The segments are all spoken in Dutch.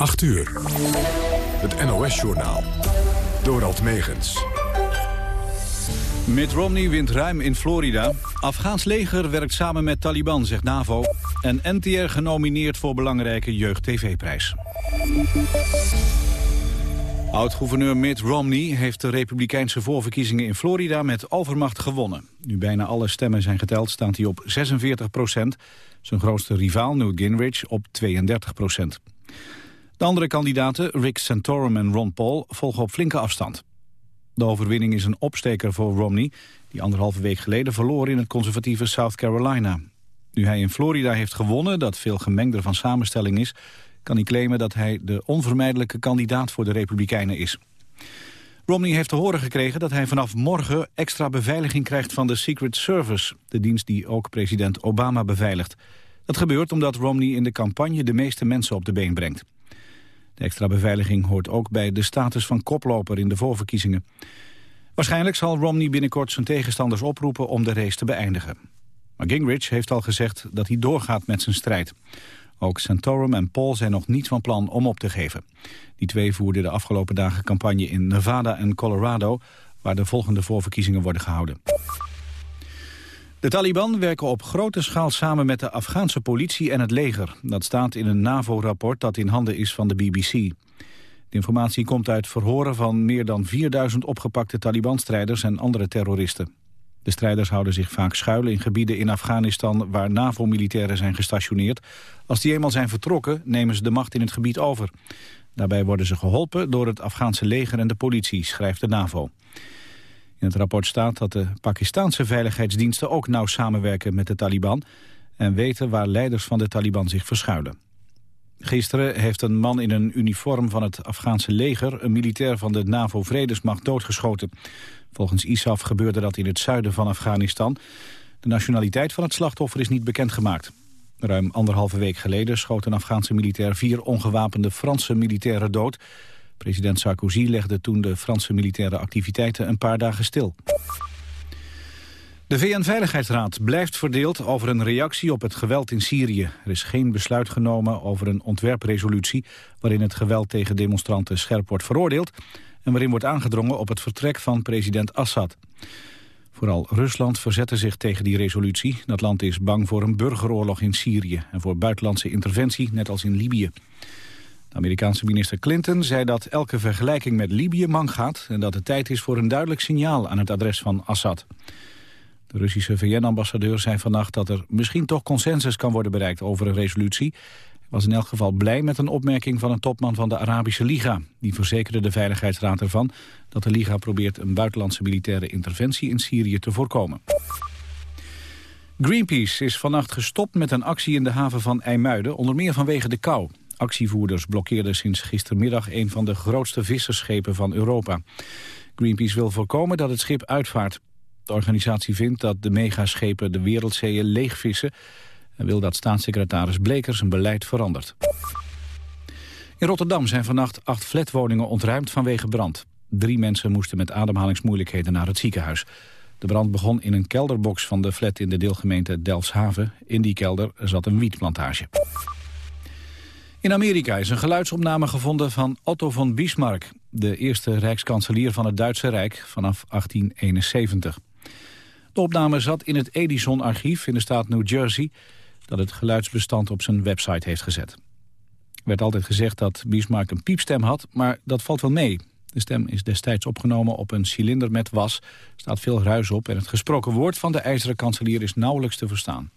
8 uur. Het NOS-journaal. Dorald Megens. Mitt Romney wint ruim in Florida. Afghaans leger werkt samen met Taliban, zegt NAVO. En NTR genomineerd voor belangrijke jeugd-tv-prijs. Oud-gouverneur Mitt Romney heeft de republikeinse voorverkiezingen in Florida met overmacht gewonnen. Nu bijna alle stemmen zijn geteld staat hij op 46 procent. Zijn grootste rivaal Newt Gingrich op 32 procent. De andere kandidaten, Rick Santorum en Ron Paul, volgen op flinke afstand. De overwinning is een opsteker voor Romney, die anderhalve week geleden verloor in het conservatieve South Carolina. Nu hij in Florida heeft gewonnen, dat veel gemengder van samenstelling is, kan hij claimen dat hij de onvermijdelijke kandidaat voor de Republikeinen is. Romney heeft te horen gekregen dat hij vanaf morgen extra beveiliging krijgt van de Secret Service, de dienst die ook president Obama beveiligt. Dat gebeurt omdat Romney in de campagne de meeste mensen op de been brengt. De extra beveiliging hoort ook bij de status van koploper in de voorverkiezingen. Waarschijnlijk zal Romney binnenkort zijn tegenstanders oproepen om de race te beëindigen. Maar Gingrich heeft al gezegd dat hij doorgaat met zijn strijd. Ook Santorum en Paul zijn nog niet van plan om op te geven. Die twee voerden de afgelopen dagen campagne in Nevada en Colorado... waar de volgende voorverkiezingen worden gehouden. De Taliban werken op grote schaal samen met de Afghaanse politie en het leger. Dat staat in een NAVO-rapport dat in handen is van de BBC. De informatie komt uit verhoren van meer dan 4000 opgepakte Taliban-strijders en andere terroristen. De strijders houden zich vaak schuilen in gebieden in Afghanistan waar NAVO-militairen zijn gestationeerd. Als die eenmaal zijn vertrokken, nemen ze de macht in het gebied over. Daarbij worden ze geholpen door het Afghaanse leger en de politie, schrijft de NAVO. In het rapport staat dat de Pakistanse veiligheidsdiensten ook nauw samenwerken met de Taliban en weten waar leiders van de Taliban zich verschuilen. Gisteren heeft een man in een uniform van het Afghaanse leger... een militair van de NAVO-vredesmacht doodgeschoten. Volgens ISAF gebeurde dat in het zuiden van Afghanistan. De nationaliteit van het slachtoffer is niet bekendgemaakt. Ruim anderhalve week geleden schoot een Afghaanse militair... vier ongewapende Franse militairen dood. President Sarkozy legde toen de Franse militaire activiteiten een paar dagen stil. De VN-veiligheidsraad blijft verdeeld over een reactie op het geweld in Syrië. Er is geen besluit genomen over een ontwerpresolutie... waarin het geweld tegen demonstranten scherp wordt veroordeeld... en waarin wordt aangedrongen op het vertrek van president Assad. Vooral Rusland verzette zich tegen die resolutie. Dat land is bang voor een burgeroorlog in Syrië... en voor buitenlandse interventie, net als in Libië. De Amerikaanse minister Clinton zei dat elke vergelijking met Libië mank gaat... en dat het tijd is voor een duidelijk signaal aan het adres van Assad. De Russische VN-ambassadeur zei vannacht dat er misschien toch consensus kan worden bereikt over een resolutie. Hij was in elk geval blij met een opmerking van een topman van de Arabische Liga. Die verzekerde de Veiligheidsraad ervan dat de Liga probeert een buitenlandse militaire interventie in Syrië te voorkomen. Greenpeace is vannacht gestopt met een actie in de haven van IJmuiden, onder meer vanwege de kou. Actievoerders blokkeerden sinds gistermiddag een van de grootste vissersschepen van Europa. Greenpeace wil voorkomen dat het schip uitvaart. De organisatie vindt dat de megaschepen de wereldzeeën leegvissen... en wil dat staatssecretaris Bleker zijn beleid verandert. In Rotterdam zijn vannacht acht flatwoningen ontruimd vanwege brand. Drie mensen moesten met ademhalingsmoeilijkheden naar het ziekenhuis. De brand begon in een kelderbox van de flat in de deelgemeente Delfshaven. In die kelder zat een wietplantage. In Amerika is een geluidsopname gevonden van Otto von Bismarck... de eerste rijkskanselier van het Duitse Rijk vanaf 1871. De opname zat in het Edison-archief in de staat New Jersey... dat het geluidsbestand op zijn website heeft gezet. Er werd altijd gezegd dat Bismarck een piepstem had, maar dat valt wel mee. De stem is destijds opgenomen op een cilinder met was. Staat veel ruis op en het gesproken woord van de ijzeren kanselier is nauwelijks te verstaan.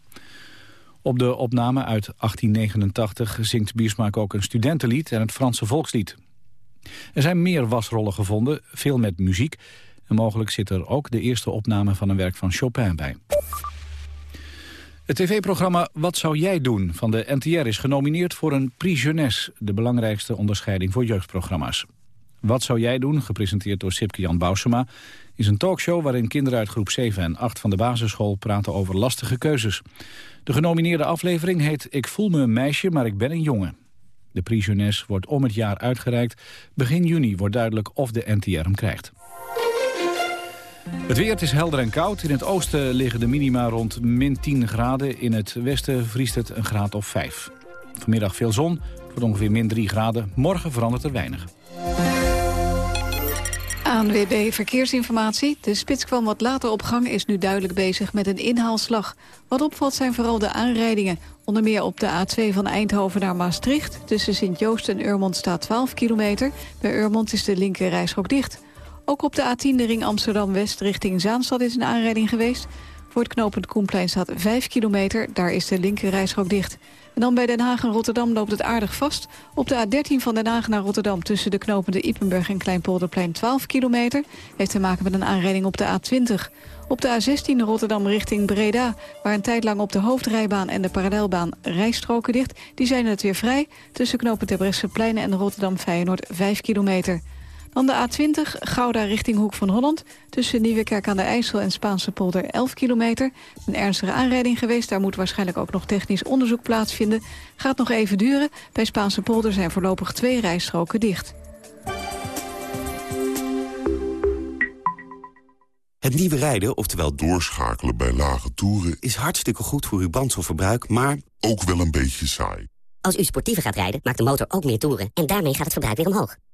Op de opname uit 1889 zingt Bismarck ook een studentenlied en het Franse volkslied. Er zijn meer wasrollen gevonden, veel met muziek... En mogelijk zit er ook de eerste opname van een werk van Chopin bij. Het tv-programma Wat zou jij doen van de NTR is genomineerd voor een Prix Jeunesse, de belangrijkste onderscheiding voor jeugdprogramma's. Wat zou jij doen, gepresenteerd door Sipke Jan Bousema, is een talkshow waarin kinderen uit groep 7 en 8 van de basisschool praten over lastige keuzes. De genomineerde aflevering heet Ik voel me een meisje, maar ik ben een jongen. De Prix wordt om het jaar uitgereikt. Begin juni wordt duidelijk of de NTR hem krijgt. Het weer is helder en koud. In het oosten liggen de minima rond min 10 graden. In het westen vriest het een graad of 5. Vanmiddag veel zon, voor ongeveer min 3 graden. Morgen verandert er weinig. ANWB Verkeersinformatie. De spits kwam wat later op gang, is nu duidelijk bezig met een inhaalslag. Wat opvalt zijn vooral de aanrijdingen. Onder meer op de A2 van Eindhoven naar Maastricht. Tussen Sint-Joost en Urmond staat 12 kilometer. Bij Urmond is de linker dicht. Ook op de A10 de ring Amsterdam-West richting Zaanstad is een aanrijding geweest. Voor het knooppunt Koenplein staat 5 kilometer. Daar is de linker dicht. En dan bij Den Haag en Rotterdam loopt het aardig vast. Op de A13 van Den Haag naar Rotterdam tussen de knopende Ipenburg en Kleinpolderplein 12 kilometer. Heeft te maken met een aanrijding op de A20. Op de A16 Rotterdam richting Breda, waar een tijd lang op de hoofdrijbaan en de parallelbaan rijstroken dicht, die zijn het weer vrij. Tussen knopen Terbrechtseplein en Rotterdam Feyenoord 5 kilometer. Dan de A20, Gouda richting Hoek van Holland. Tussen Nieuwekerk aan de IJssel en Spaanse polder 11 kilometer. Een ernstige aanrijding geweest, daar moet waarschijnlijk ook nog technisch onderzoek plaatsvinden. Gaat nog even duren. Bij Spaanse polder zijn voorlopig twee rijstroken dicht. Het nieuwe rijden, oftewel doorschakelen bij lage toeren... is hartstikke goed voor uw brandstofverbruik, maar... ook wel een beetje saai. Als u sportiever gaat rijden, maakt de motor ook meer toeren... en daarmee gaat het verbruik weer omhoog.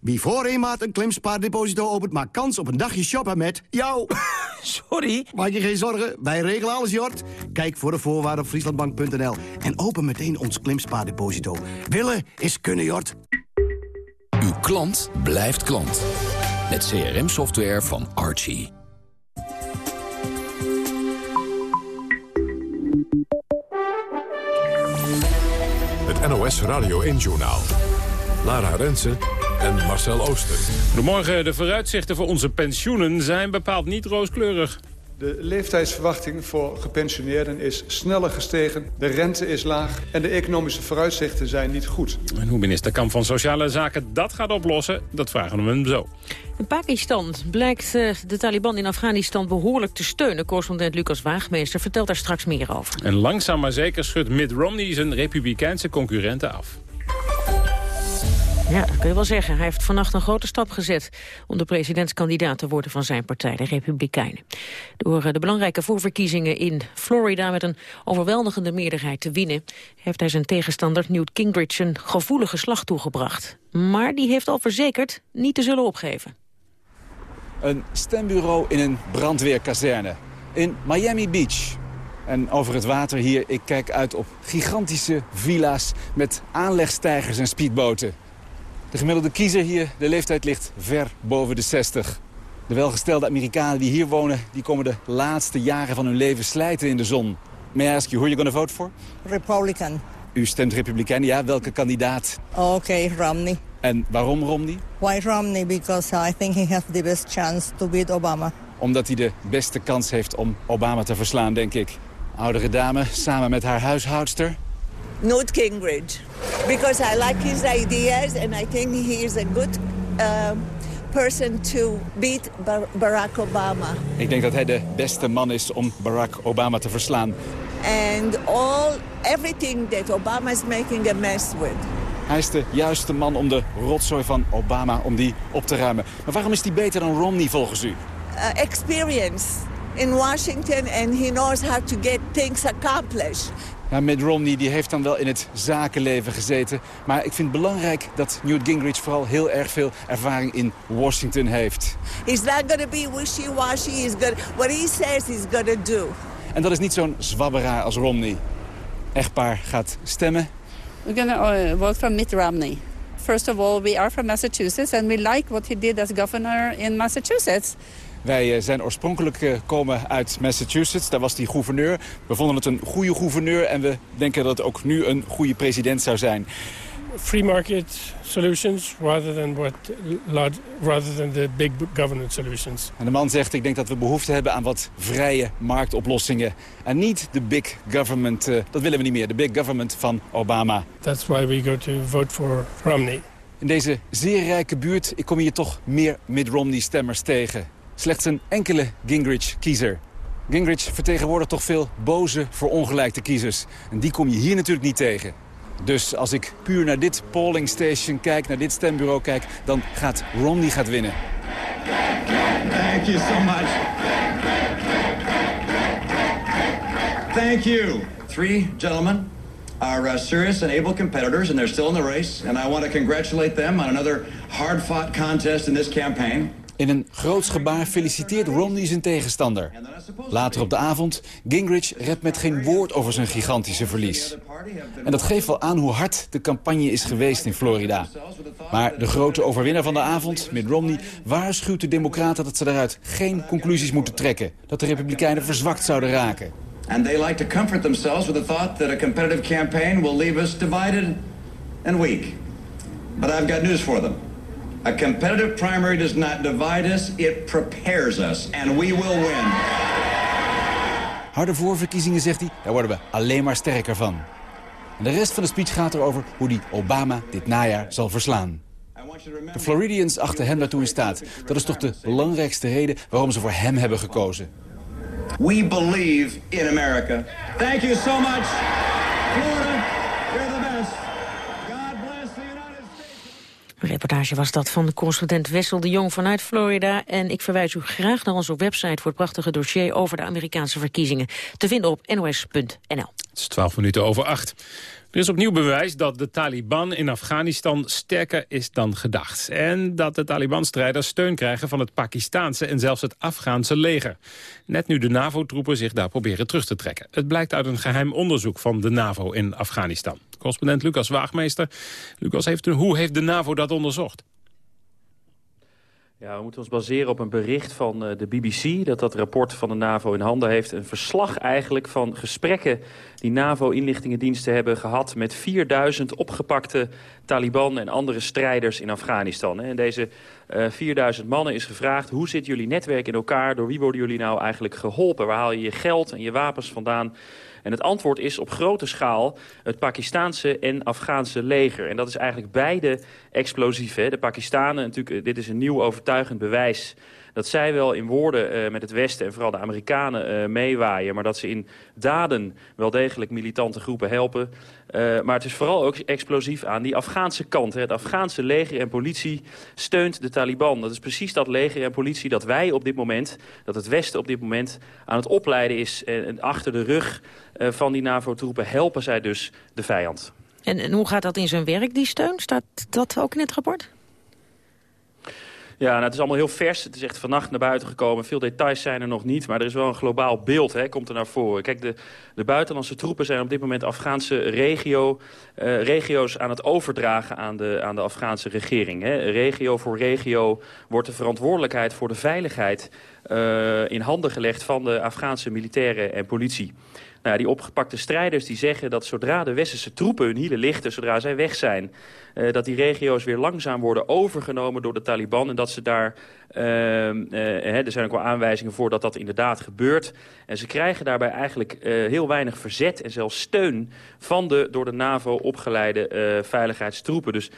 Wie voor een maand een klimspaardeposito opent... maakt kans op een dagje shoppen met jou. Sorry? Maak je geen zorgen, wij regelen alles, Jort. Kijk voor de voorwaarden op frieslandbank.nl. En open meteen ons klimspaardeposito. Willen is kunnen, Jort. Uw klant blijft klant. Met CRM-software van Archie. Het NOS Radio 1-journaal. Lara Rensen en Marcel Ooster. Goedemorgen. De vooruitzichten voor onze pensioenen zijn bepaald niet rooskleurig. De leeftijdsverwachting voor gepensioneerden is sneller gestegen. De rente is laag en de economische vooruitzichten zijn niet goed. En hoe minister Kamp van Sociale Zaken dat gaat oplossen, dat vragen we hem zo. In Pakistan blijkt eh, de Taliban in Afghanistan behoorlijk te steunen. Correspondent Lucas Waagmeester vertelt daar straks meer over. En langzaam maar zeker schudt Mitt Romney zijn republikeinse concurrenten af. Ja, dat kun je wel zeggen. Hij heeft vannacht een grote stap gezet... om de presidentskandidaat te worden van zijn partij, de Republikeinen. Door de belangrijke voorverkiezingen in Florida... met een overweldigende meerderheid te winnen... heeft hij zijn tegenstander Newt Gingrich een gevoelige slag toegebracht. Maar die heeft al verzekerd niet te zullen opgeven. Een stembureau in een brandweerkazerne in Miami Beach. En over het water hier, ik kijk uit op gigantische villa's... met aanlegstijgers en speedboten. De gemiddelde kiezer hier, de leeftijd ligt ver boven de 60. De welgestelde Amerikanen die hier wonen, die komen de laatste jaren van hun leven slijten in de zon. May I ask you, who are you going to vote for? Republican. U stemt Republikein, ja. Welke kandidaat? Oké, okay, Romney. En waarom Romney? Why Romney? Because I think he has the best chance to beat Obama. Omdat hij de beste kans heeft om Obama te verslaan, denk ik. Oudere dame, samen met haar huishoudster. Newt Gingrich. Because I like his ideas and I think he is a good uh, person to beat Bar Barack Obama. Ik denk dat hij de beste man is om Barack Obama te verslaan. And all, everything that Obama is making a mess with. Hij is de juiste man om de rotzooi van Obama om die op te ruimen. Maar waarom is hij beter dan Romney volgens u? Uh, experience in Washington and he knows how to get things accomplished. Ja, Mitt Romney die heeft dan wel in het zakenleven gezeten. Maar ik vind het belangrijk dat Newt Gingrich vooral heel erg veel ervaring in Washington heeft. He's not going to be wishy-washy. He's gonna, what he says he's going to do. En dat is niet zo'n zwabberaar als Romney. Echtpaar gaat stemmen. We're going to vote for Mitt Romney. First of all, we are from Massachusetts and we like what he did as governor in Massachusetts. Wij eh, zijn oorspronkelijk uh, komen uit Massachusetts. Daar was hij gouverneur. We vonden het een goede gouverneur en we denken dat het ook nu een goede president zou zijn. free market solutions rather than, what, rather than the big government solutions. En de man zegt, ik denk dat we behoefte hebben aan wat vrije marktoplossingen. En niet de big government, uh, dat willen we niet meer, de big government van Obama. That's why we go to vote for Romney. In deze zeer rijke buurt ik kom hier toch meer Mitt Romney-stemmers tegen. Slechts een enkele Gingrich-kiezer. Gingrich vertegenwoordigt toch veel boze, verongelijkte kiezers. En die kom je hier natuurlijk niet tegen. Dus als ik puur naar dit polling station kijk, naar dit stembureau kijk... dan gaat Romney gaat winnen. Thank you so much. Thank you. Three gentlemen are uh, serious and able competitors, and they're still in the race. And I want to congratulate them on another hard-fought contest in this campaign. In een groots gebaar feliciteert Romney zijn tegenstander. Later op de avond, Gingrich redt met geen woord over zijn gigantische verlies. En dat geeft wel aan hoe hard de campagne is geweest in Florida. Maar de grote overwinnaar van de avond, Mitt Romney, waarschuwt de democraten dat ze daaruit geen conclusies moeten trekken. Dat de republikeinen verzwakt zouden raken. And they like to comfort themselves with the thought that a competitive campaign will leave us divided and weak. But I've got news for them. A competitive primary does not divide us, it prepares us. And we will win. Harde voorverkiezingen, zegt hij, daar worden we alleen maar sterker van. En de rest van de speech gaat erover hoe hij Obama dit najaar zal verslaan. De Floridians achten hem daartoe in staat. Dat is toch de belangrijkste reden waarom ze voor hem hebben gekozen. We believe in America. Thank you so much. Florida, you're the best. Een reportage was dat van de correspondent Wessel de Jong vanuit Florida. En ik verwijs u graag naar onze website voor het prachtige dossier over de Amerikaanse verkiezingen. Te vinden op nos.nl. Het is 12 minuten over 8. Er is opnieuw bewijs dat de Taliban in Afghanistan sterker is dan gedacht. En dat de Taliban-strijders steun krijgen van het Pakistaanse en zelfs het Afghaanse leger. Net nu de NAVO-troepen zich daar proberen terug te trekken. Het blijkt uit een geheim onderzoek van de NAVO in Afghanistan. Correspondent Lucas Waagmeester. Lucas, heeft, hoe heeft de NAVO dat onderzocht? Ja, we moeten ons baseren op een bericht van uh, de BBC... dat dat rapport van de NAVO in handen heeft. Een verslag eigenlijk van gesprekken die NAVO-inlichtingendiensten hebben gehad... met 4000 opgepakte Taliban en andere strijders in Afghanistan. En deze uh, 4000 mannen is gevraagd... hoe zit jullie netwerk in elkaar? Door wie worden jullie nou eigenlijk geholpen? Waar haal je je geld en je wapens vandaan? En het antwoord is op grote schaal het Pakistaanse en Afghaanse leger. En dat is eigenlijk beide explosief. Hè? De Pakistanen, natuurlijk, dit is een nieuw overtuigend bewijs dat zij wel in woorden uh, met het Westen en vooral de Amerikanen uh, meewaaien... maar dat ze in daden wel degelijk militante groepen helpen. Uh, maar het is vooral ook explosief aan die Afghaanse kant. Hè. Het Afghaanse leger en politie steunt de Taliban. Dat is precies dat leger en politie dat wij op dit moment... dat het Westen op dit moment aan het opleiden is. En achter de rug van die NAVO-troepen helpen zij dus de vijand. En, en hoe gaat dat in zijn werk, die steun? Staat dat ook in het rapport? Ja, nou, het is allemaal heel vers. Het is echt vannacht naar buiten gekomen. Veel details zijn er nog niet, maar er is wel een globaal beeld, hè, komt er naar voren. Kijk, de, de buitenlandse troepen zijn op dit moment Afghaanse regio, uh, regio's aan het overdragen aan de, aan de Afghaanse regering. Hè. Regio voor regio wordt de verantwoordelijkheid voor de veiligheid uh, in handen gelegd van de Afghaanse militairen en politie. Nou, die opgepakte strijders die zeggen dat zodra de westerse troepen hun hielen lichten, zodra zij weg zijn, uh, dat die regio's weer langzaam worden overgenomen door de Taliban en dat ze daar, uh, uh, er zijn ook wel aanwijzingen voor dat dat inderdaad gebeurt. En ze krijgen daarbij eigenlijk heel weinig verzet en zelfs steun van de door de NAVO opgeleide veiligheidstroepen. Dus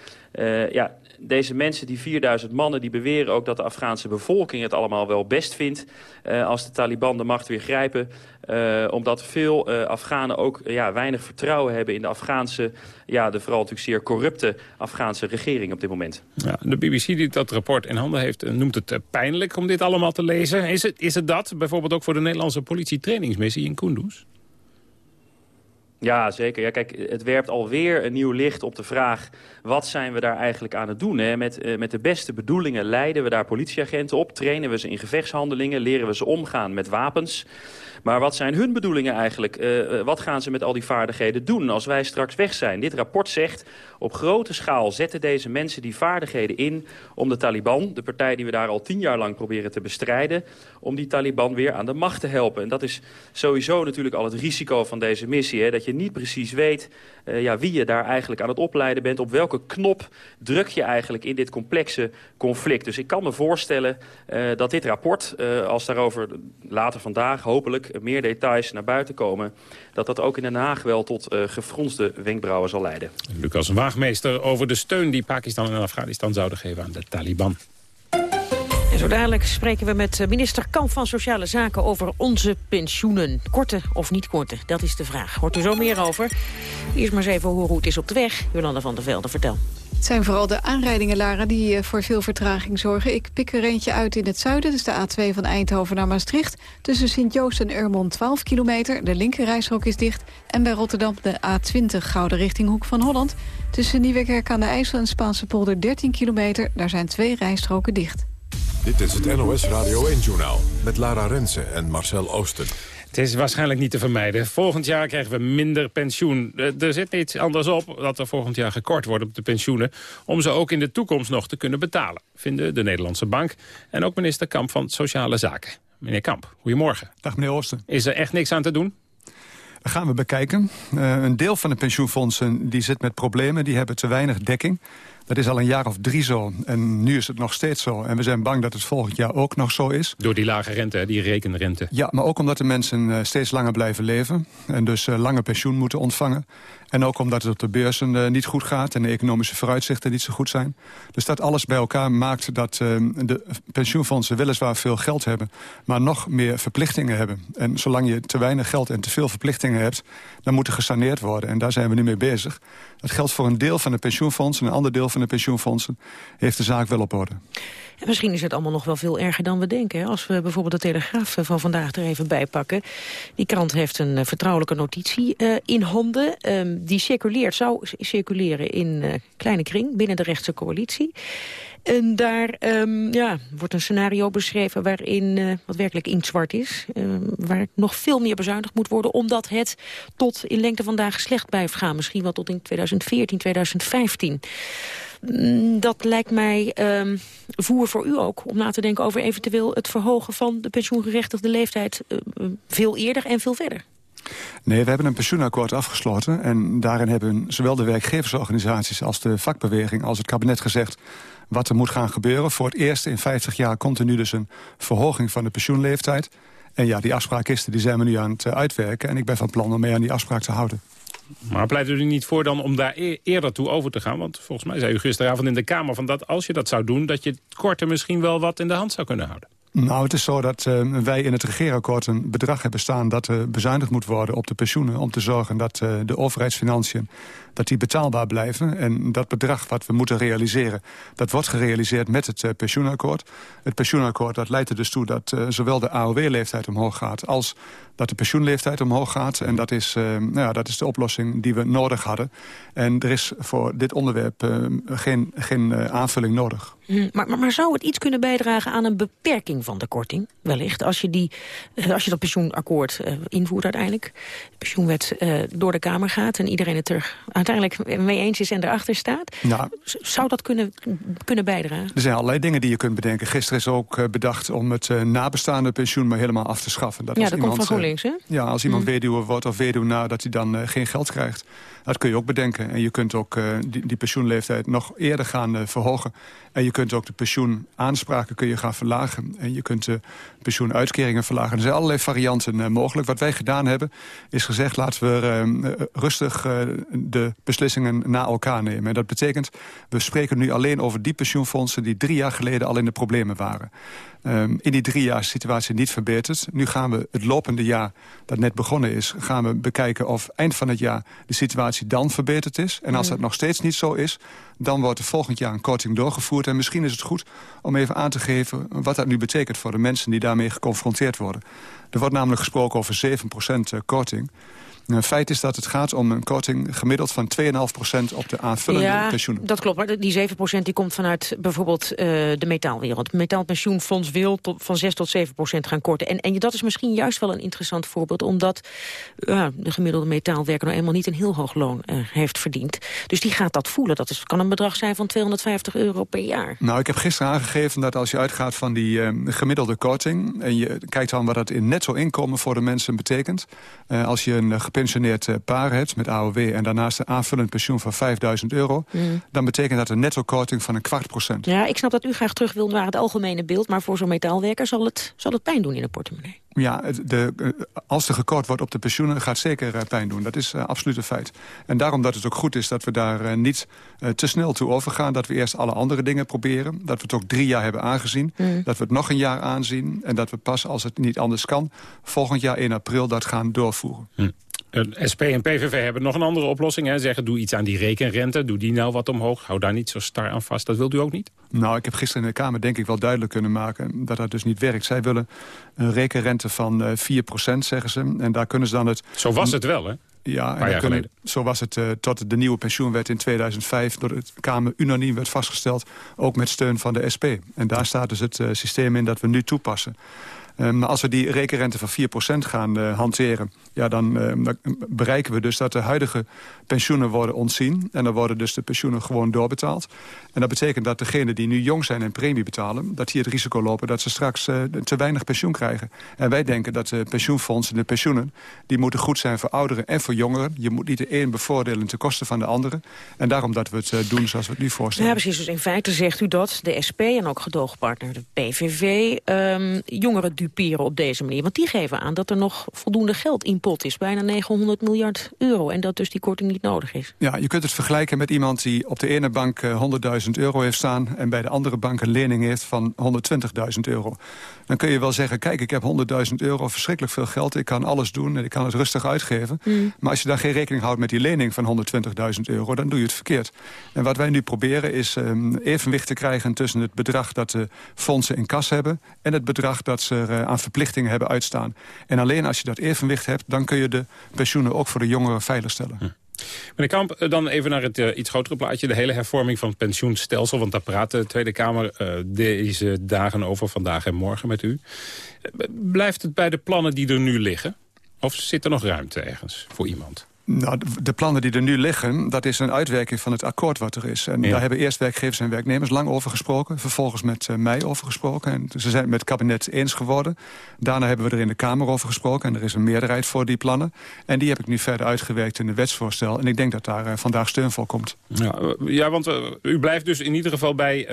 ja, deze mensen, die 4000 mannen, die beweren ook dat de Afghaanse bevolking het allemaal wel best vindt uh, als de Taliban de macht weer grijpen. Uh, omdat veel uh, Afghanen ook ja, weinig vertrouwen hebben in de Afghaanse, ja, de vooral natuurlijk zeer corrupte Afghaanse regering op dit moment. Ja, de BBC die dat rapport in handen heeft noemt het pijnlijk om dit allemaal te lezen. Is het, is het dat, bijvoorbeeld ook voor de Nederlandse politietrainingsmissie in Kunduz? Ja, zeker. Ja, kijk, het werpt alweer een nieuw licht op de vraag... wat zijn we daar eigenlijk aan het doen? Hè? Met, uh, met de beste bedoelingen leiden we daar politieagenten op... trainen we ze in gevechtshandelingen, leren we ze omgaan met wapens... Maar wat zijn hun bedoelingen eigenlijk? Uh, wat gaan ze met al die vaardigheden doen als wij straks weg zijn? Dit rapport zegt, op grote schaal zetten deze mensen die vaardigheden in... om de Taliban, de partij die we daar al tien jaar lang proberen te bestrijden... om die Taliban weer aan de macht te helpen. En dat is sowieso natuurlijk al het risico van deze missie. Hè? Dat je niet precies weet uh, ja, wie je daar eigenlijk aan het opleiden bent. Op welke knop druk je eigenlijk in dit complexe conflict. Dus ik kan me voorstellen dat dit rapport, als daarover later vandaag hopelijk meer details naar buiten komen... dat dat ook in Den Haag wel tot gefronste wenkbrauwen zal leiden. Lucas Waagmeester over de steun die Pakistan en Afghanistan zouden geven aan de Taliban. En zo dadelijk spreken we met minister Kamp van Sociale Zaken over onze pensioenen. Korte of niet korte, dat is de vraag. Hoort er zo meer over. Eerst maar eens even horen hoe het is op de weg. Jolanda van der Velde, vertel. Het zijn vooral de aanrijdingen, Lara, die eh, voor veel vertraging zorgen. Ik pik er eentje uit in het zuiden, dus de A2 van Eindhoven naar Maastricht. Tussen Sint-Joost en Urmond 12 kilometer. De linkerrijstrook is dicht. En bij Rotterdam de A20 Gouden richting Hoek van Holland. Tussen Nieuwekerk aan de IJssel en Spaanse polder 13 kilometer. Daar zijn twee rijstroken dicht. Dit is het NOS Radio 1-journaal met Lara Rensen en Marcel Oosten. Het is waarschijnlijk niet te vermijden. Volgend jaar krijgen we minder pensioen. Eh, er zit iets anders op dat er volgend jaar gekort wordt op de pensioenen... om ze ook in de toekomst nog te kunnen betalen, vinden de Nederlandse Bank... en ook minister Kamp van Sociale Zaken. Meneer Kamp, goedemorgen. Dag meneer Oosten. Is er echt niks aan te doen? Dat gaan we bekijken. Uh, een deel van de pensioenfondsen die zit met problemen. Die hebben te weinig dekking. Dat is al een jaar of drie zo. En nu is het nog steeds zo. En we zijn bang dat het volgend jaar ook nog zo is. Door die lage rente, die rekenrente. Ja, maar ook omdat de mensen uh, steeds langer blijven leven. En dus uh, langer pensioen moeten ontvangen. En ook omdat het op de beurzen uh, niet goed gaat... en de economische vooruitzichten niet zo goed zijn. Dus dat alles bij elkaar maakt dat de pensioenfondsen weliswaar veel geld hebben... maar nog meer verplichtingen hebben. En zolang je te weinig geld en te veel verplichtingen hebt... dan moet er gesaneerd worden. En daar zijn we nu mee bezig. Dat geldt voor een deel van de pensioenfondsen. Een ander deel van de pensioenfondsen heeft de zaak wel op orde. En misschien is het allemaal nog wel veel erger dan we denken. Als we bijvoorbeeld de Telegraaf van vandaag er even bij pakken. Die krant heeft een uh, vertrouwelijke notitie uh, in handen. Uh, die circuleert, zou circuleren in uh, kleine kring binnen de rechtse coalitie. En daar um, ja, wordt een scenario beschreven waarin uh, wat werkelijk inkt is. Uh, waar nog veel meer bezuinigd moet worden. Omdat het tot in lengte vandaag slecht blijft gaan. Misschien wel tot in 2014, 2015. Mm, dat lijkt mij um, voer voor u ook. Om na te denken over eventueel het verhogen van de pensioengerechtigde leeftijd. Uh, veel eerder en veel verder. Nee, we hebben een pensioenakkoord afgesloten. En daarin hebben zowel de werkgeversorganisaties als de vakbeweging... als het kabinet gezegd wat er moet gaan gebeuren. Voor het eerst in 50 jaar komt er nu dus een verhoging van de pensioenleeftijd. En ja, die afspraak is er, die zijn we nu aan het eh, uitwerken. En ik ben van plan om mee aan die afspraak te houden. Maar pleit u er niet voor dan om daar eerder toe over te gaan? Want volgens mij zei u gisteravond in de Kamer... van dat als je dat zou doen, dat je het korter misschien wel wat in de hand zou kunnen houden. Nou, het is zo dat uh, wij in het regeerakkoord een bedrag hebben staan... dat er bezuinigd moet worden op de pensioenen... om te zorgen dat uh, de overheidsfinanciën dat die betaalbaar blijven. En dat bedrag wat we moeten realiseren... dat wordt gerealiseerd met het uh, pensioenakkoord. Het pensioenakkoord dat leidt er dus toe dat zowel de AOW-leeftijd omhoog gaat... als dat de pensioenleeftijd omhoog gaat. En dat is, nou ja, dat is de oplossing die we nodig hadden. En er is voor dit onderwerp geen, geen aanvulling nodig. Hm, maar, maar, zou het iets kunnen bijdragen aan een beperking van de korting? Wellicht, als je, die, eh, als je dat pensioenakkoord invoert uiteindelijk. De pensioenwet door de Kamer gaat en iedereen het er uiteindelijk mee eens is en erachter staat. Nou, zou dat kunnen, kunnen bijdragen? Er zijn allerlei dingen die je kunt bedenken. Gisteren is ook bedacht om het nabestaande pensioen maar helemaal af te schaffen. Dat ja, dat iemand, komt van GroenLinks, hè? Ja, als iemand hm. weduwe wordt of weduwnaar, dat hij dan geen geld krijgt. Dat kun je ook bedenken. En je kunt ook die, die pensioenleeftijd nog eerder gaan verhogen. En je kunt ook de pensioenaanspraken kun je gaan verlagen. En je kunt de pensioenuitkeringen verlagen. Er zijn allerlei varianten uh, mogelijk. Wat wij gedaan hebben, is gezegd... laten we uh, rustig uh, de beslissingen na elkaar nemen. En dat betekent, we spreken nu alleen over die pensioenfondsen... die drie jaar geleden al in de problemen waren. Um, in die drie jaar is de situatie niet verbeterd. Nu gaan we het lopende jaar dat net begonnen is... gaan we bekijken of eind van het jaar de situatie dan verbeterd is. En als mm. dat nog steeds niet zo is... dan wordt er volgend jaar een korting doorgevoerd. En misschien is het goed om even aan te geven... wat dat nu betekent voor de mensen die daarmee geconfronteerd worden. Er wordt namelijk gesproken over 7% eh, korting... Een feit is dat het gaat om een korting gemiddeld van 2,5% op de aanvullende ja, pensioenen. dat klopt. Maar die 7% die komt vanuit bijvoorbeeld uh, de metaalwereld. Het metaalpensioenfonds wil tot, van 6 tot 7% gaan korten. En, en dat is misschien juist wel een interessant voorbeeld... omdat uh, de gemiddelde metaalwerker nou eenmaal niet een heel hoog loon uh, heeft verdiend. Dus die gaat dat voelen. Dat is, kan een bedrag zijn van 250 euro per jaar. Nou, ik heb gisteren aangegeven dat als je uitgaat van die gemiddelde korting... en je kijkt dan wat dat in netto inkomen voor de mensen betekent... als je een gepensioneerd uh, paar hebt met AOW... en daarnaast een aanvullend pensioen van 5000 euro... Mm. dan betekent dat een netto-korting van een kwart procent. Ja, ik snap dat u graag terug wil naar het algemene beeld... maar voor zo'n metaalwerker zal het, zal het pijn doen in de portemonnee. Ja, de, eh, als er gekort wordt op de pensioenen gaat zeker eh, pijn doen. Dat is uh, absoluut een feit. En daarom dat het ook goed is dat we daar niet te snel toe overgaan. Dat we eerst alle andere dingen proberen. Dat we het ook drie jaar hebben aangezien. Mm. Dat we het nog een jaar aanzien. En dat we pas, als het niet anders kan, volgend jaar in april dat gaan doorvoeren. Mm. SP en PVV hebben nog een andere oplossing. Hè? Zeggen, doe iets aan die rekenrente. Doe die nou wat omhoog. Hou daar niet zo star aan vast. Dat wilt u ook niet? Nou, ik heb gisteren in de Kamer denk ik wel duidelijk kunnen maken... dat dat dus niet werkt. Zij willen een rekenrente van uh, eh, 4% zeggen ze. En daar kunnen ze dan het... Zo was het wel, hè? Ja, en kunnen, zo was het uh, tot de nieuwe pensioenwet in 2005... door de Kamer unaniem werd vastgesteld, ook met steun van de SP. En daar staat dus het uh, systeem in dat we nu toepassen. Maar ehm, als we die rekenrente van 4% gaan uh, hanteren... Ja, dan, uh, bereiken we dus dat de huidige pensioenen worden ontzien. En dan worden dus de pensioenen gewoon doorbetaald. En dat betekent dat degenen die nu jong zijn en premie betalen... dat die het risico lopen dat ze straks te weinig pensioen krijgen. En wij denken dat de pensioenfondsen, de pensioenen... die moeten goed zijn voor ouderen en voor jongeren. Je moet niet de een bevoordelen ten koste van de andere. En daarom dat we het doen zoals we het nu voorstellen. Ja, precies. Dus in feite zegt u dat de SP en ook gedoogpartner de PVV... Um, jongeren op deze manier. Want die geven aan dat er nog voldoende geld in pot is. Bijna 900 miljard euro. En dat dus die korting niet nodig is. Ja, je kunt het vergelijken met iemand die op de ene bank 100.000 eh, euro heeft staan... en bij de andere bank een lening heeft van 120.000 euro. Dan kun je wel zeggen, kijk, ik heb 100.000 euro, verschrikkelijk veel geld. Ik kan alles doen en ik kan het rustig uitgeven. Mm. Maar als je daar geen rekening houdt met die lening van 120.000 euro... dan doe je het verkeerd. En wat wij nu proberen is um, evenwicht te krijgen... tussen het bedrag dat de fondsen in kas hebben... en het bedrag dat ze uh, aan verplichtingen hebben uitstaan. En alleen als je dat evenwicht hebt... dan kun je de pensioenen ook voor de jongeren veiligstellen. Hm. Meneer Kamp, eh, dan even naar het uh, iets grotere plaatje. De hele hervorming van het pensioenstelsel. Want daar praat de Tweede Kamer deze dagen over, vandaag en morgen met u. Blijft het bij de plannen die er nu liggen? Of zit er nog ruimte ergens voor iemand? Nou, de, plannen die er nu liggen, dat is een uitwerking van het akkoord wat er is. En daar hebben eerst werkgevers en werknemers lang over gesproken. Vervolgens met uh, mij over gesproken. En ze zijn het met het kabinet eens geworden. Daarna hebben we er in de Kamer over gesproken. En er is een meerderheid voor die plannen. En die heb ik nu verder uitgewerkt in de wetsvoorstel. En ik denk dat daar uh, vandaag steun voor komt. Ja, eh, ja want u blijft dus in ieder geval bij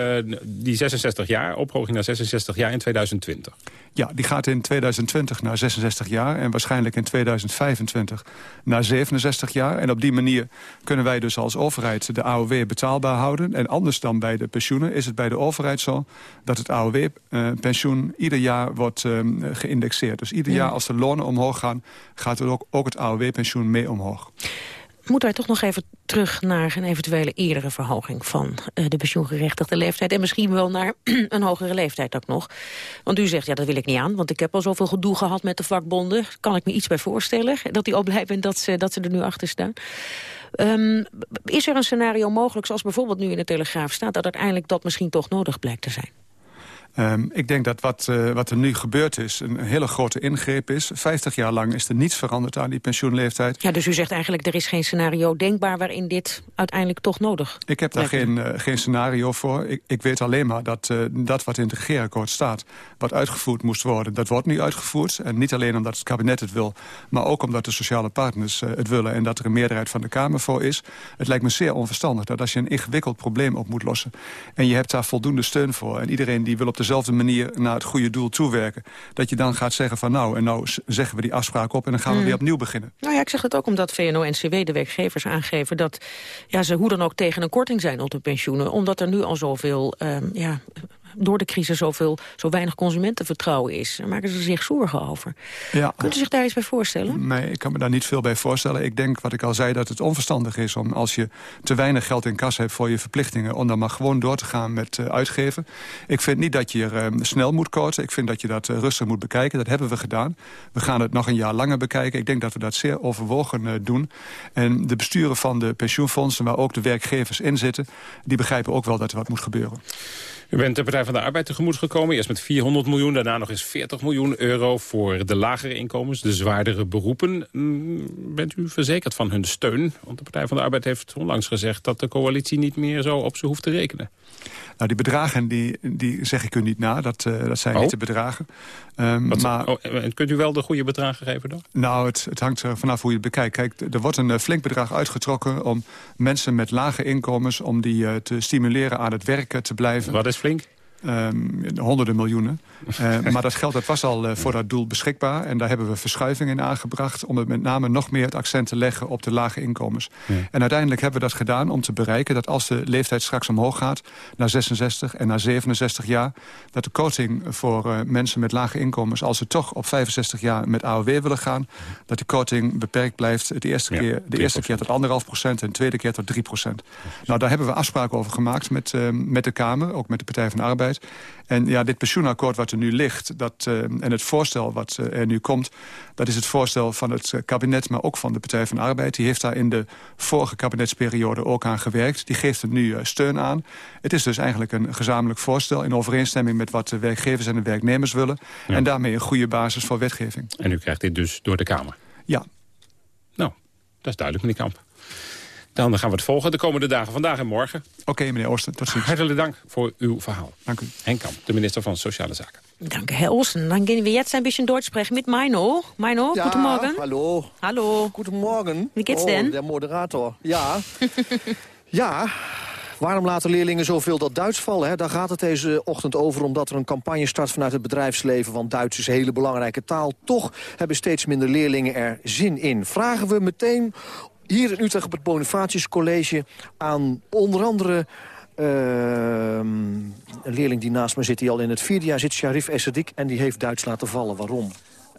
die 66 jaar. Ophoging naar 66 jaar in 2020. Ja, die gaat in 2020 naar 66 jaar. En waarschijnlijk in 2025 naar 67 60 jaar. En op die manier kunnen wij dus als overheid de AOW betaalbaar houden. En anders dan bij de pensioenen is het bij de overheid zo... dat het AOW-pensioen eh, ieder jaar wordt uh, geïndexeerd. Dus ieder jaar als de lonen omhoog gaan... gaat ook, ook het AOW-pensioen mee omhoog moeten wij toch nog even terug naar een eventuele eerdere verhoging van uh, de pensioengerechtigde leeftijd. En misschien wel naar een hogere leeftijd ook nog. Want u zegt, ja, dat wil ik niet aan, want ik heb al zoveel gedoe gehad met de vakbonden. Kan ik me iets bij voorstellen, dat die al blij bent dat ze, dat ze er nu achter staan. Um, is er een scenario mogelijk, zoals bijvoorbeeld nu in de Telegraaf staat... dat uiteindelijk dat misschien toch nodig blijkt te zijn? Um, ik denk dat wat, uh, wat er nu gebeurd is een hele grote ingreep is. 50 jaar lang is er niets veranderd aan die pensioenleeftijd. Ja, dus u zegt eigenlijk er is geen scenario denkbaar... waarin dit uiteindelijk toch nodig Ik heb daar geen, uh, geen scenario voor. Ik, ik weet alleen maar dat uh, dat wat in het regeerakkoord staat... wat uitgevoerd moest worden, dat wordt nu uitgevoerd. En niet alleen omdat het kabinet het wil... maar ook omdat de sociale partners het willen... en dat er een meerderheid van de Kamer voor is. Het lijkt me zeer onverstandig dat als je een ingewikkeld probleem op moet lossen... en je hebt daar voldoende steun voor... en iedereen die wil op dezelfde manier naar het goede doel toewerken. Dat je dan gaat zeggen van nou, en nou zeggen we die afspraak op... en dan gaan we mm. weer opnieuw beginnen. Nou ja, ik zeg het ook omdat VNO-NCW, de werkgevers, aangeven... dat ja, ze hoe dan ook tegen een korting zijn op de pensioenen. Omdat er nu al zoveel um, ja, door de crisis zoveel, zo weinig consumentenvertrouwen is. Daar maken ze zich zorgen over. Ja. Kunt u zich daar iets bij voorstellen? Nee, ik kan me daar niet veel bij voorstellen. Ik denk, wat ik al zei, dat het onverstandig is om als je te weinig geld in kas hebt voor je verplichtingen, om dan maar gewoon door te gaan met uh, uitgeven. Ik vind niet dat je er uh, snel moet kozen. Ik vind dat je dat uh, rustig moet bekijken. Dat hebben we gedaan. We gaan het nog een jaar langer bekijken. Ik denk dat we dat zeer overwogen doen. En de besturen van de pensioenfondsen, waar ook de werkgevers in zitten, die begrijpen ook wel dat er wat moet gebeuren. U bent de Partij van de Arbeid tegemoet gekomen. Eerst met 400 miljoen, daarna nog eens 40 miljoen euro... voor de lagere inkomens, de zwaardere beroepen. Mm, bent u verzekerd van hun steun? Want de Partij van de Arbeid heeft onlangs gezegd... dat de coalitie niet meer zo op ze hoeft te rekenen. Nou, die bedragen die, die zeg ik u niet na. Dat, uh, dat zijn oh. niet de bedragen. Um, maar, oh, kunt u wel de goede bedragen geven dan? Nou, het, het hangt er vanaf hoe je het bekijkt. Kijk, er wordt een uh, flink bedrag uitgetrokken... om mensen met lage inkomens... om die uh, te stimuleren aan het werken te blijven. Wat is flink? Um, honderden miljoenen. Uh, maar dat geld dat was al uh, voor dat doel beschikbaar. En daar hebben we verschuivingen in aangebracht... om het met name nog meer het accent te leggen op de lage inkomens. Ja. En uiteindelijk hebben we dat gedaan om te bereiken... dat als de leeftijd straks omhoog gaat naar 66 en naar 67 jaar... dat de coating voor uh, mensen met lage inkomens... als ze toch op 65 jaar met AOW willen gaan... dat die coating beperkt blijft het eerste ja, keer, de eerste keer tot anderhalf procent... en de tweede keer tot 3 procent. Nou, daar hebben we afspraken over gemaakt met, met de Kamer... ook met de Partij van de Arbeid. En ja, dit pensioenakkoord wat er nu ligt... Dat, uh, en het voorstel wat uh, er nu komt... dat is het voorstel van het kabinet, maar ook van de Partij van de Arbeid. Die heeft daar in de vorige kabinetsperiode ook aan gewerkt. Die geeft er nu uh, steun aan. Het is dus eigenlijk een gezamenlijk voorstel... in overeenstemming met wat de werkgevers en de werknemers willen. Ja. En daarmee een goede basis voor wetgeving. En u krijgt dit dus door de Kamer? Ja. Nou, dat is duidelijk, meneer Kamp. Dan gaan we het volgen de komende dagen, vandaag en morgen. Oké, okay, meneer Oosten, tot ziens. Hartelijk dank voor uw verhaal. Dank u. Henk Kamp, de minister van Sociale Zaken. Danke, Herr Oosten. Dan gaan we jetzt ein bisschen Deutsch sprechen mit Meino. Meino, ja, guten Morgen. hallo. Hallo. Guten Morgen. Wie geht's oh, denn? der Moderator. Ja. ja, Waarom laten leerlingen zoveel dat Duits vallen? Hè? Daar gaat het deze ochtend over omdat er een campagne start vanuit het bedrijfsleven. Want Duits is een hele belangrijke taal. Toch hebben steeds minder leerlingen er zin in. Vragen we meteen hier in Utrecht op het Bonifatius College aan onder andere... Uh, een leerling die naast me zit, die al in het vierde jaar zit, Sharif Essedik... en die heeft Duits laten vallen. Waarom?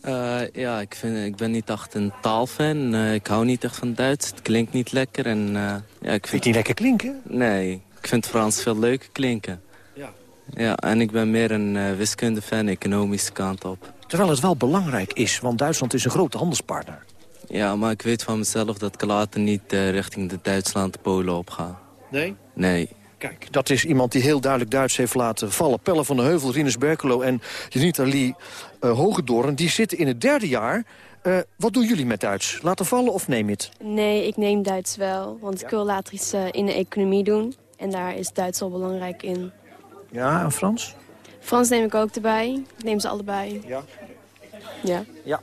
Uh, ja, ik, vind, ik ben niet echt een taalfan. Uh, ik hou niet echt van Duits. Het klinkt niet lekker. En, uh, ja, ik vind, vind je niet lekker klinken? Nee, ik vind Frans veel leuker klinken. Ja. Ja, en ik ben meer een wiskunde-fan, economische kant op. Terwijl het wel belangrijk is, want Duitsland is een grote handelspartner. Ja, maar ik weet van mezelf dat ik later niet uh, richting de Duitsland, Polen op ga. Nee? Nee. Kijk, dat is iemand die heel duidelijk Duits heeft laten vallen. Pelle van de Heuvel, Rinus Berkelo en Janita Lee uh, die zitten in het derde jaar. Uh, wat doen jullie met Duits? Laten vallen of neem je het? Nee, ik neem Duits wel. Want ja. ik wil later iets uh, in de economie doen. En daar is Duits al belangrijk in. Ja, en Frans? Frans neem ik ook erbij. Ik neem ze allebei. Ja? Ja. Ja.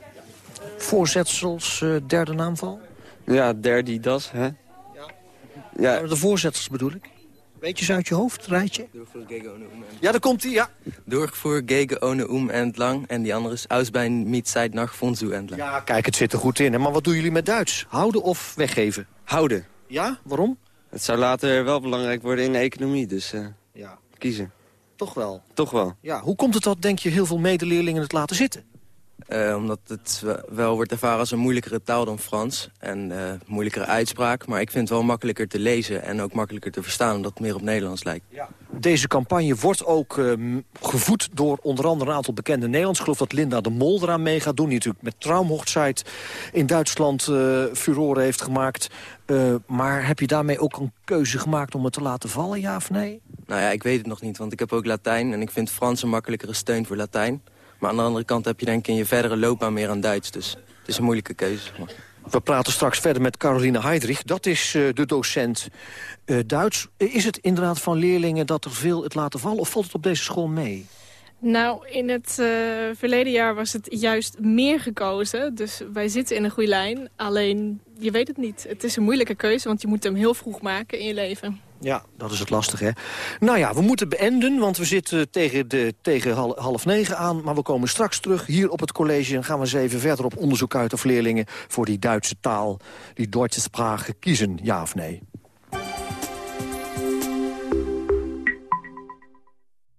Voorzetsels, uh, derde naamval? Ja, derdi das, hè? Ja. ja. De voorzetsels bedoel ik. Weet je ze uit je hoofd, rijtje? Doorvoer gegen ohne um Ja, daar komt hij, ja. Doorvoer gegen ohne um entlang. En die andere is ausbein mit seit nach von zu entlang. Ja, kijk, het zit er goed in. Maar wat doen jullie met Duits? Houden of weggeven? Houden. Ja, waarom? Het zou later wel belangrijk worden in de economie, dus uh, ja. kiezen. Toch wel? Toch wel. Ja, hoe komt het dat, denk je, heel veel medeleerlingen het laten zitten? Uh, omdat het wel wordt ervaren als een moeilijkere taal dan Frans. En uh, moeilijkere uitspraak. Maar ik vind het wel makkelijker te lezen en ook makkelijker te verstaan... omdat het meer op Nederlands lijkt. Ja. Deze campagne wordt ook uh, gevoed door onder andere een aantal bekende Nederlands. Ik geloof dat Linda de Mol eraan mee gaat doen. Die natuurlijk met Traumhochzeit in Duitsland furoren heeft gemaakt. maar heb je daarmee ook een keuze gemaakt om het te laten vallen, ja of nee? Nou ja, ik weet het nog niet, want ik heb ook Latijn. En ik vind Frans een makkelijkere steun voor Latijn. Maar aan de andere kant heb je denk ik in je verdere loopbaan meer aan Duits. Dus het is een moeilijke keuze. We praten straks verder met Caroline Heidrich. Dat is uh, de docent uh, Duits. Is het inderdaad van leerlingen dat er veel het laten vallen... of valt het op deze school mee? Nou, in het uh, verleden jaar was het juist meer gekozen. Dus wij zitten in een goede lijn. Alleen, je weet het niet. Het is een moeilijke keuze, want je moet hem heel vroeg maken in je leven. Ja, dat is het lastige, hè? Nou ja, we moeten beënden, want we zitten tegen, de, tegen half negen aan. Maar we komen straks terug hier op het college... en gaan we eens even verder op onderzoek uit of leerlingen... voor die Duitse taal, die Duitse spraak kiezen, ja of nee.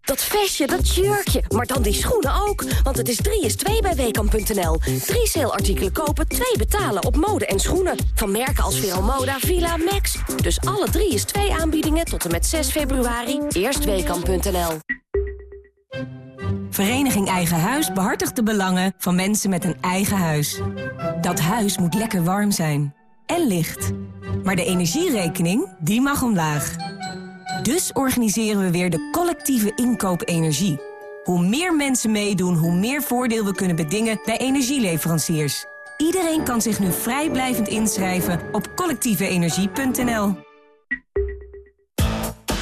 Dat vestje, dat jurkje, maar dan die schoenen ook. Want het is 3 is 2 bij Weekamp.nl. Drie saleartikelen kopen, twee betalen op mode en schoenen. Van merken als Veromoda, Villa, Max. Dus alle 3 is 2 aanbiedingen tot en met 6 februari. Eerst Weekamp.nl. Vereniging Eigen Huis behartigt de belangen van mensen met een eigen huis. Dat huis moet lekker warm zijn. En licht. Maar de energierekening, die mag omlaag. Dus organiseren we weer de collectieve inkoop energie. Hoe meer mensen meedoen, hoe meer voordeel we kunnen bedingen bij energieleveranciers. Iedereen kan zich nu vrijblijvend inschrijven op collectieveenergie.nl.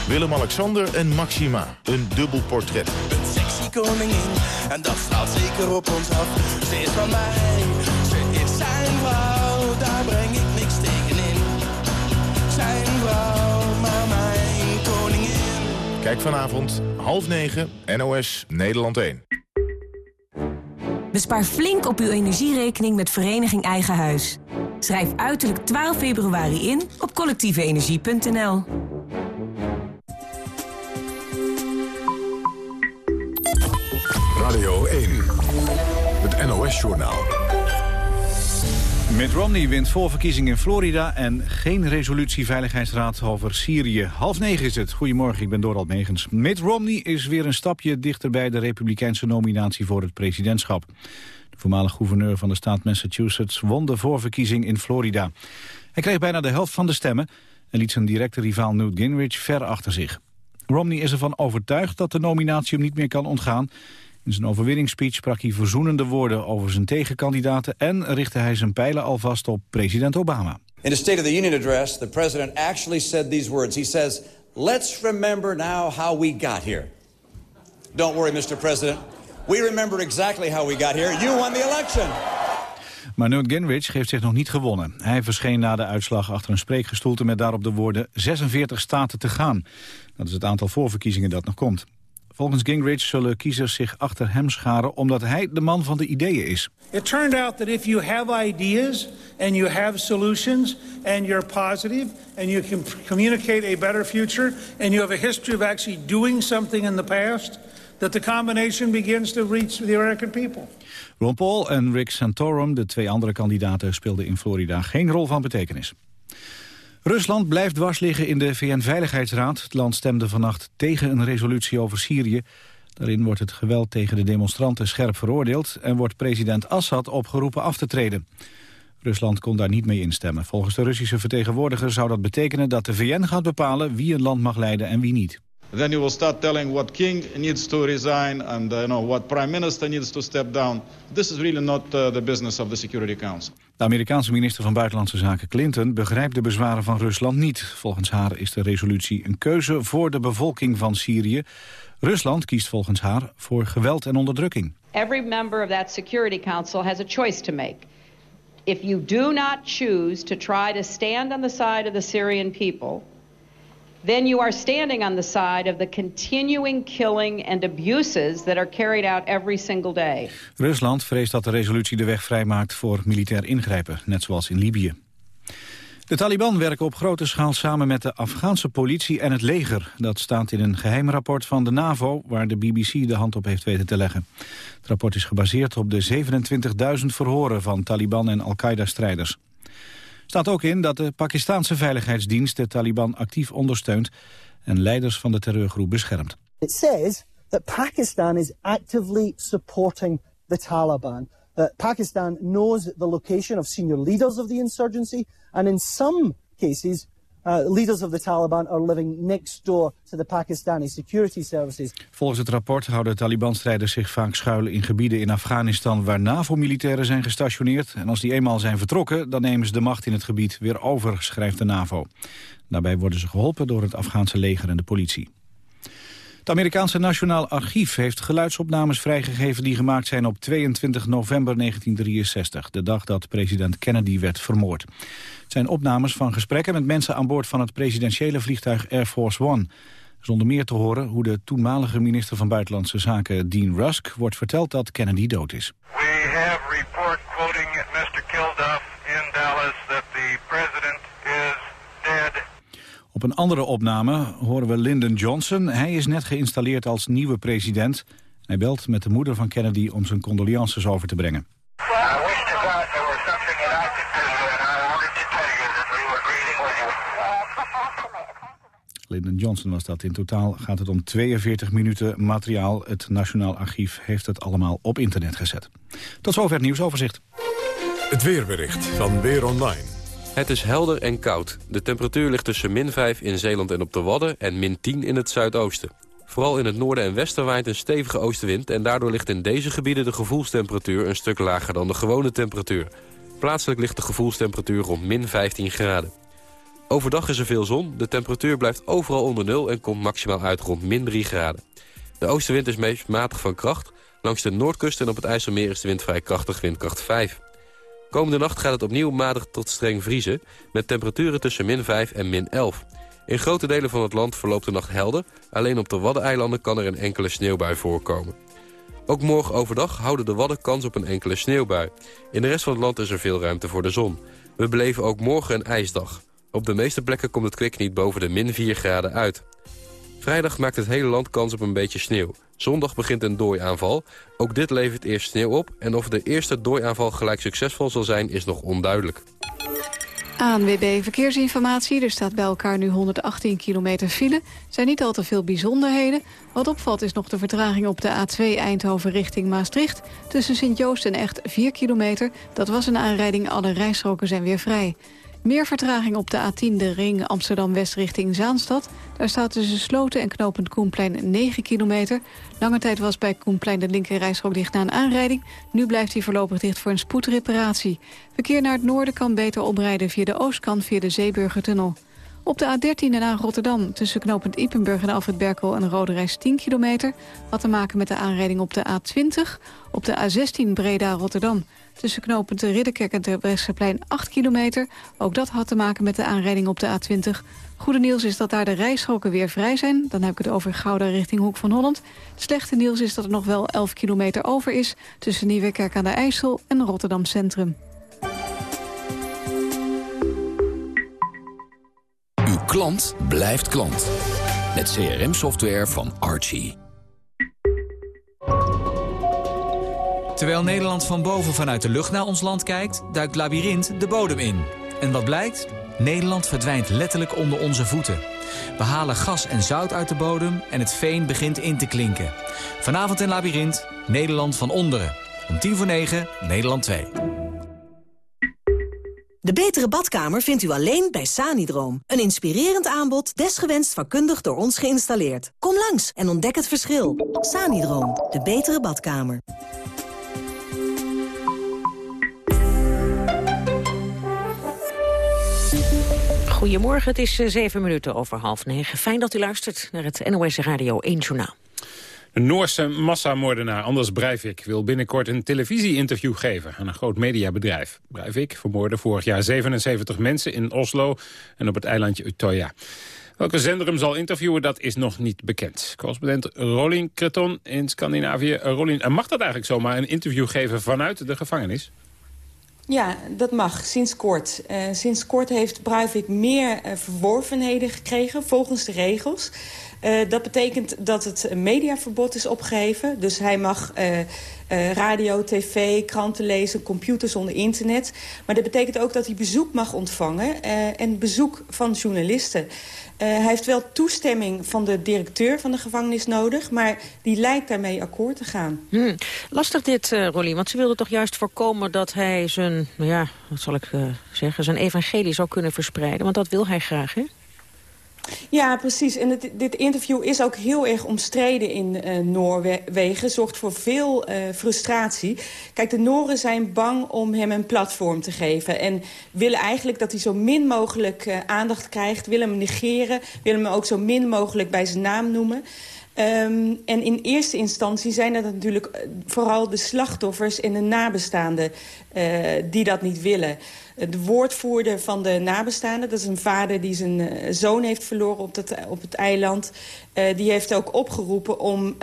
Willem-Alexander en Maxima, een dubbel portret. Een sexy koningin, en dat straalt zeker op ons af. Ze is van mij, ze is zijn vrouw, daar breng ik niks tegen in. Zijn vrouw. Kijk vanavond, half negen, NOS, Nederland 1. Bespaar flink op uw energierekening met Vereniging Eigen Huis. Schrijf uiterlijk 12 februari in op collectieveenergie.nl. Radio 1, het NOS-journaal. Mitt Romney wint voorverkiezing in Florida en geen resolutie Veiligheidsraad over Syrië. Half negen is het. Goedemorgen, ik ben Dorald Megens. Mitt Romney is weer een stapje dichter bij de republikeinse nominatie voor het presidentschap. De voormalig gouverneur van de staat Massachusetts won de voorverkiezing in Florida. Hij kreeg bijna de helft van de stemmen en liet zijn directe rivaal Newt Gingrich ver achter zich. Romney is ervan overtuigd dat de nominatie hem niet meer kan ontgaan. In zijn overwinningsspeech sprak hij verzoenende woorden over zijn tegenkandidaten... en richtte hij zijn pijlen alvast op president Obama. In the State of the Union address, the president actually said these words. He says, let's remember now how we got here. Don't worry, Mr. President. We remember exactly how we got here. You won the election. Maar Newt Gingrich heeft zich nog niet gewonnen. Hij verscheen na de uitslag achter een spreekgestoelte met daarop de woorden 46 staten te gaan. Dat is het aantal voorverkiezingen dat nog komt. Volgens Gingrich zullen kiezers zich achter hem scharen omdat hij de man van de ideeën is. It turned out that if you have ideas and you have solutions and you're positive and you can communicate a better future and you have a history of actually doing something in the past, that the combination begins to reach the American people. Ron Paul en Rick Santorum, de twee andere kandidaten, speelden in Florida geen rol van betekenis. Rusland blijft dwars liggen in de VN-veiligheidsraad. Het land stemde vannacht tegen een resolutie over Syrië. Daarin wordt het geweld tegen de demonstranten scherp veroordeeld... en wordt president Assad opgeroepen af te treden. Rusland kon daar niet mee instemmen. Volgens de Russische vertegenwoordiger zou dat betekenen dat de VN gaat bepalen wie een land mag leiden en wie niet. Then you will start telling what king needs to resign and uh, you know, what prime minister needs to step down. This is really not uh, the business of the Security Council. De Amerikaanse minister van Buitenlandse Zaken Clinton begrijpt de bezwaren van Rusland niet. Volgens haar is de resolutie een keuze voor de bevolking van Syrië. Rusland kiest volgens haar voor geweld en onderdrukking. Every member of that Security Council has a choice to make. If you do not choose to try to stand on the side of the Syrian people then you are standing on the side of the continuing killing and abuses that are carried out every single day. Rusland vreest dat de resolutie de weg vrijmaakt voor militair ingrijpen, net zoals in Libië. De Taliban werken op grote schaal samen met de Afghaanse politie en het leger. Dat staat in een geheim rapport van de NAVO, waar de BBC de hand op heeft weten te leggen. Het rapport is gebaseerd op de 27.000 verhoren van Taliban en Al-Qaeda-strijders staat ook in dat de Pakistanse veiligheidsdienst de Taliban actief ondersteunt en leiders van de terreurgroep beschermt. It says that Pakistan is actively supporting the Taliban. That Pakistan knows the location of senior leaders of the insurgency and in some cases leaders of the Taliban are living next door to the Pakistani security services. Volgens het rapport houden Taliban-strijders zich vaak schuilen in gebieden in Afghanistan waar NAVO-militairen zijn gestationeerd. En als die eenmaal zijn vertrokken, dan nemen ze de macht in het gebied weer over, schrijft de NAVO. Daarbij worden ze geholpen door het Afghaanse leger en de politie. Het Amerikaanse Nationaal Archief heeft geluidsopnames vrijgegeven die gemaakt zijn op 22 november 1963, de dag dat president Kennedy werd vermoord. Het zijn opnames van gesprekken met mensen aan boord van het presidentiële vliegtuig Air Force One. Zonder meer te horen hoe de toenmalige minister van Buitenlandse Zaken Dean Rusk wordt verteld dat Kennedy dood is. We have report quoting Mr. Kilduff in Dallas that the president is dead. Op een andere opname horen we Lyndon Johnson. Hij is net geïnstalleerd als nieuwe president. Hij belt met de moeder van Kennedy om zijn condolences over te brengen. Lyndon Johnson was dat. In totaal gaat het om 42 minuten materiaal. Het Nationaal Archief heeft het allemaal op internet gezet. Tot zover het nieuwsoverzicht. Het weerbericht van Weer Online. Het is helder en koud. De temperatuur ligt tussen min 5 in Zeeland en op de Wadden... en min 10 in het zuidoosten. Vooral in het noorden en westen waait een stevige oostenwind... en daardoor ligt in deze gebieden de gevoelstemperatuur... een stuk lager dan de gewone temperatuur. Plaatselijk ligt de gevoelstemperatuur rond min 15 graden. Overdag is er veel zon, de temperatuur blijft overal onder nul... en komt maximaal uit rond min 3 graden. De oostenwind is meest matig van kracht. Langs de noordkust en op het IJsselmeer is de wind vrij krachtig, windkracht 5. Komende nacht gaat het opnieuw matig tot streng vriezen... met temperaturen tussen min 5 en min 11. In grote delen van het land verloopt de nacht helder. Alleen op de Waddeneilanden kan er een enkele sneeuwbui voorkomen. Ook morgen overdag houden de Wadden kans op een enkele sneeuwbui. In de rest van het land is er veel ruimte voor de zon. We beleven ook morgen een ijsdag. Op de meeste plekken komt het kwik niet boven de min 4 graden uit. Vrijdag maakt het hele land kans op een beetje sneeuw. Zondag begint een dooiaanval. Ook dit levert eerst sneeuw op. En of de eerste dooiaanval gelijk succesvol zal zijn, is nog onduidelijk. ANWB Verkeersinformatie. Er staat bij elkaar nu 118 kilometer file. Zijn niet al te veel bijzonderheden. Wat opvalt is nog de vertraging op de A2 Eindhoven richting Maastricht. Tussen Sint-Joost en Echt 4 kilometer. Dat was een aanrijding, alle rijstroken zijn weer vrij. Meer vertraging op de A10, de ring Amsterdam-West richting Zaanstad. Daar staat tussen Sloten en knooppunt Koenplein 9 kilometer. Lange tijd was bij Koenplein de linkerrijstrook dicht na een aanrijding. Nu blijft hij voorlopig dicht voor een spoedreparatie. Verkeer naar het noorden kan beter oprijden via de oostkant via de Zeeburgertunnel. Op de A13 naar Rotterdam tussen knooppunt Ipenburg en Alfred Berkel een rode reis 10 kilometer. Had te maken met de aanrijding op de A20. Op de A16 Breda-Rotterdam tussen knooppunt Ridderkerk en Terbrechtseplein 8 kilometer. Ook dat had te maken met de aanrijding op de A20. Goede nieuws is dat daar de rijstroken weer vrij zijn. Dan heb ik het over Gouda richting Hoek van Holland. Slechte nieuws is dat er nog wel 11 kilometer over is... tussen Nieuwekerk aan de IJssel en Rotterdam Centrum. Uw klant blijft klant. Met CRM-software van Archie. Terwijl Nederland van boven vanuit de lucht naar ons land kijkt... duikt Labyrinth de bodem in. En wat blijkt? Nederland verdwijnt letterlijk onder onze voeten. We halen gas en zout uit de bodem en het veen begint in te klinken. Vanavond in Labyrinth, Nederland van onderen. Om tien voor negen, Nederland 2. De betere badkamer vindt u alleen bij Sanidroom. Een inspirerend aanbod, desgewenst vakkundig door ons geïnstalleerd. Kom langs en ontdek het verschil. Sanidroom, de betere badkamer. Goedemorgen, het is eh, zeven minuten over half negen. Fijn dat u luistert naar het NOS Radio 1 Journaal. De Noorse massamoordenaar Anders Breivik wil binnenkort een televisie-interview geven aan een groot mediabedrijf. Breivik vermoordde vorig jaar 77 mensen in Oslo en op het eilandje Utøya. Welke zender hem zal interviewen, dat is nog niet bekend. Correspondent Rolin Kreton in Scandinavië. Rolin, mag dat eigenlijk zomaar een interview geven vanuit de gevangenis? Ja, dat mag, sinds kort. Uh, sinds kort heeft Breivik meer uh, verworvenheden gekregen, volgens de regels. Uh, dat betekent dat het mediaverbod is opgeheven. Dus hij mag radio, tv, kranten lezen, computers zonder internet. Maar dat betekent ook dat hij bezoek mag ontvangen en bezoek van journalisten. Uh, hij heeft wel toestemming van de directeur van de gevangenis nodig... maar die lijkt daarmee akkoord te gaan. Hmm. Lastig dit, uh, Rolly, want ze wilde toch juist voorkomen... dat hij zijn, nou ja, wat zal ik zeggen, zijn evangelie zou kunnen verspreiden. Want dat wil hij graag, hè? Ja, precies. En dit interview is ook heel erg omstreden in uh, Noorwegen. Zorgt voor veel uh, frustratie. Kijk, de Noren zijn bang om hem een platform te geven. En willen eigenlijk dat hij zo min mogelijk uh, aandacht krijgt. Willen hem negeren. Willen hem ook zo min mogelijk bij zijn naam noemen. Um, en in eerste instantie zijn dat natuurlijk vooral de slachtoffers en de nabestaanden die dat niet willen. De woordvoerder van de nabestaanden, dat is een vader die zijn uh, zoon heeft verloren op, dat, op het eiland. Uh, die heeft ook opgeroepen om,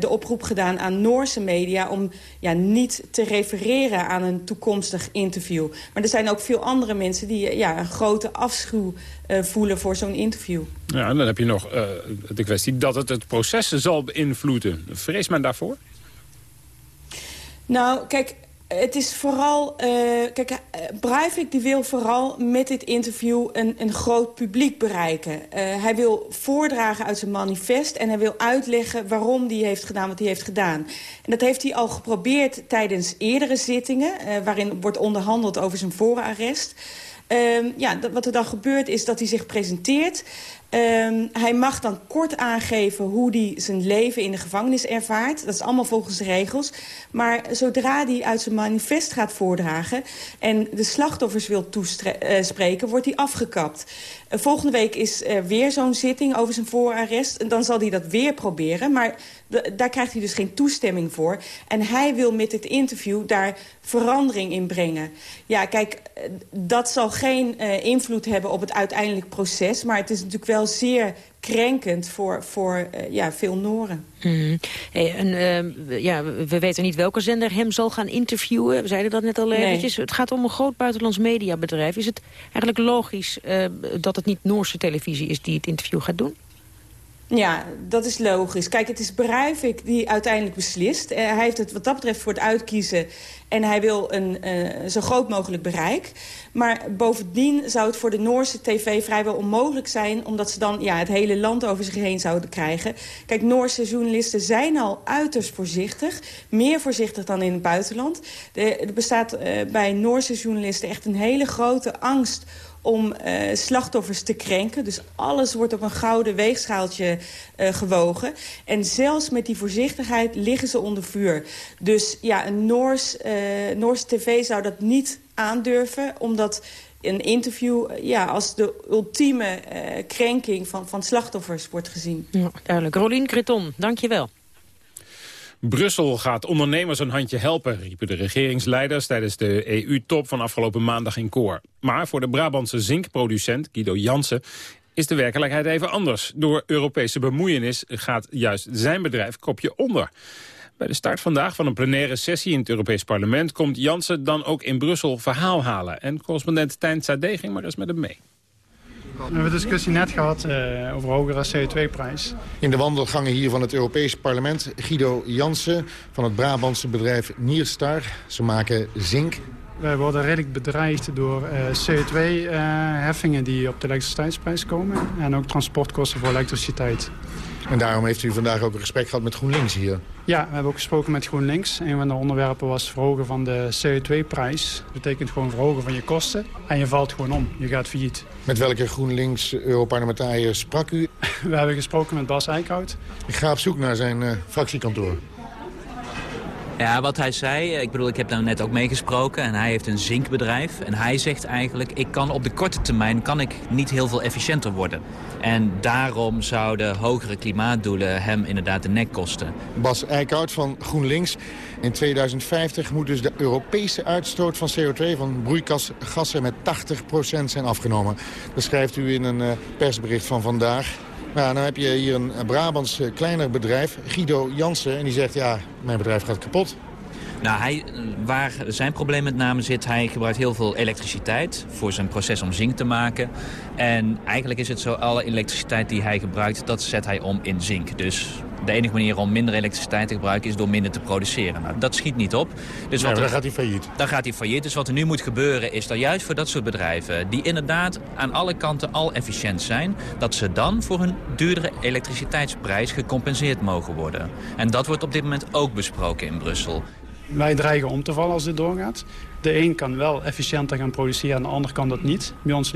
de oproep gedaan aan Noorse media... om ja, niet te refereren aan een toekomstig interview. Maar er zijn ook veel andere mensen die ja, een grote afschuw voelen voor zo'n interview. Ja, en dan heb je nog de kwestie dat het het proces zal beïnvloeden. Vrees men daarvoor? Nou, kijk, Het is vooral... Uh, kijk, Breivik die wil vooral met dit interview een, een groot publiek bereiken. Uh, hij wil voordragen uit zijn manifest... en hij wil uitleggen waarom hij heeft gedaan wat hij heeft gedaan. En dat heeft hij al geprobeerd tijdens eerdere zittingen... waarin wordt onderhandeld over zijn voorarrest... Uh, ja, wat er dan gebeurt is dat hij zich presenteert. Um, hij mag dan kort aangeven hoe hij zijn leven in de gevangenis ervaart. Dat is allemaal volgens de regels. Maar zodra hij uit zijn manifest gaat voordragen... en de slachtoffers wil toespreken, uh, wordt hij afgekapt. Uh, volgende week is er weer zo'n zitting over zijn voorarrest. En dan zal hij dat weer proberen. Maar daar krijgt hij dus geen toestemming voor. En hij wil met dit interview daar verandering in brengen. Ja, kijk, dat zal geen uh, invloed hebben op het uiteindelijk proces. Maar het is natuurlijk wel zeer krenkend voor, voor uh, ja, veel Noren. Mm. Hey, en, uh, ja, we weten niet welke zender hem zal gaan interviewen. We zeiden dat net al eventjes. Het gaat om een groot buitenlands mediabedrijf. Is het eigenlijk logisch dat het niet Noorse televisie is die het interview gaat doen? Ja, dat is logisch. Kijk, het is Breivik die uiteindelijk beslist. Uh, hij heeft het wat dat betreft voor het uitkiezen. En hij wil een uh, zo groot mogelijk bereik. Maar bovendien zou het voor de Noorse tv vrijwel onmogelijk zijn... omdat ze dan ja, het hele land over zich heen zouden krijgen. Kijk, Noorse journalisten zijn al uiterst voorzichtig. Meer voorzichtig dan in het buitenland. Er bestaat uh, bij Noorse journalisten echt een hele grote angst om uh, slachtoffers te krenken. Dus alles wordt op een gouden weegschaaltje uh, gewogen. En zelfs met die voorzichtigheid liggen ze onder vuur. Dus ja, een Noors, uh, Noorse tv zou dat niet aandurven... omdat een interview ja, als de ultieme krenking van, van slachtoffers wordt gezien. Ja, duidelijk. Rolien Creton, dank je wel. Brussel gaat ondernemers een handje helpen, riepen de regeringsleiders tijdens de EU-top van afgelopen maandag in Koor. Maar voor de Brabantse zinkproducent Guido Jansen is de werkelijkheid even anders. Door Europese bemoeienis gaat juist zijn bedrijf kopje onder. Bij de start vandaag van een plenaire sessie in het Europees Parlement... komt Jansen dan ook in Brussel verhaal halen. En correspondent Tijn Sade ging maar eens met hem mee. We hebben een discussie net gehad uh, over hogere CO2-prijs. In de wandelgangen hier van het Europese parlement... Guido Jansen van het Brabantse bedrijf Nierstar. Ze maken zink. Wij worden redelijk bedreigd door uh, CO2-heffingen uh, die op de elektriciteitsprijs komen. En ook transportkosten voor elektriciteit. En daarom heeft u vandaag ook een gesprek gehad met GroenLinks hier? Ja, we hebben ook gesproken met GroenLinks. Een van de onderwerpen was verhogen van de CO2-prijs. Dat betekent gewoon verhogen van je kosten. En je valt gewoon om. Je gaat failliet. Met welke GroenLinks-Europarlementariër sprak u? We hebben gesproken met Bas Eickhout. Ik ga op zoek naar zijn uh, fractiekantoor. Ja, wat hij zei, ik bedoel, ik heb nou net ook meegesproken en hij heeft een zinkbedrijf. En hij zegt eigenlijk, ik kan op de korte termijn kan ik niet heel veel efficiënter worden. En daarom zouden hogere klimaatdoelen hem inderdaad de nek kosten. Bas Eickhout van GroenLinks. In 2050 moet dus de Europese uitstoot van CO2 van broeikasgassen met 80% zijn afgenomen. Dat schrijft u in een persbericht van vandaag. Nou, dan heb je hier een Brabants kleiner bedrijf, Guido Jansen. En die zegt, ja, mijn bedrijf gaat kapot. Nou, hij, waar zijn probleem met name zit, hij gebruikt heel veel elektriciteit voor zijn proces om zink te maken. En eigenlijk is het zo, alle elektriciteit die hij gebruikt, dat zet hij om in zink. Dus de enige manier om minder elektriciteit te gebruiken is door minder te produceren. Nou, dat schiet niet op. Dus nee, dan gaat hij failliet. Dan gaat hij failliet. Dus wat er nu moet gebeuren is dat juist voor dat soort bedrijven... die inderdaad aan alle kanten al efficiënt zijn... dat ze dan voor hun duurdere elektriciteitsprijs gecompenseerd mogen worden. En dat wordt op dit moment ook besproken in Brussel. Wij dreigen om te vallen als dit doorgaat. De een kan wel efficiënter gaan produceren en de ander kan dat niet. Bij ons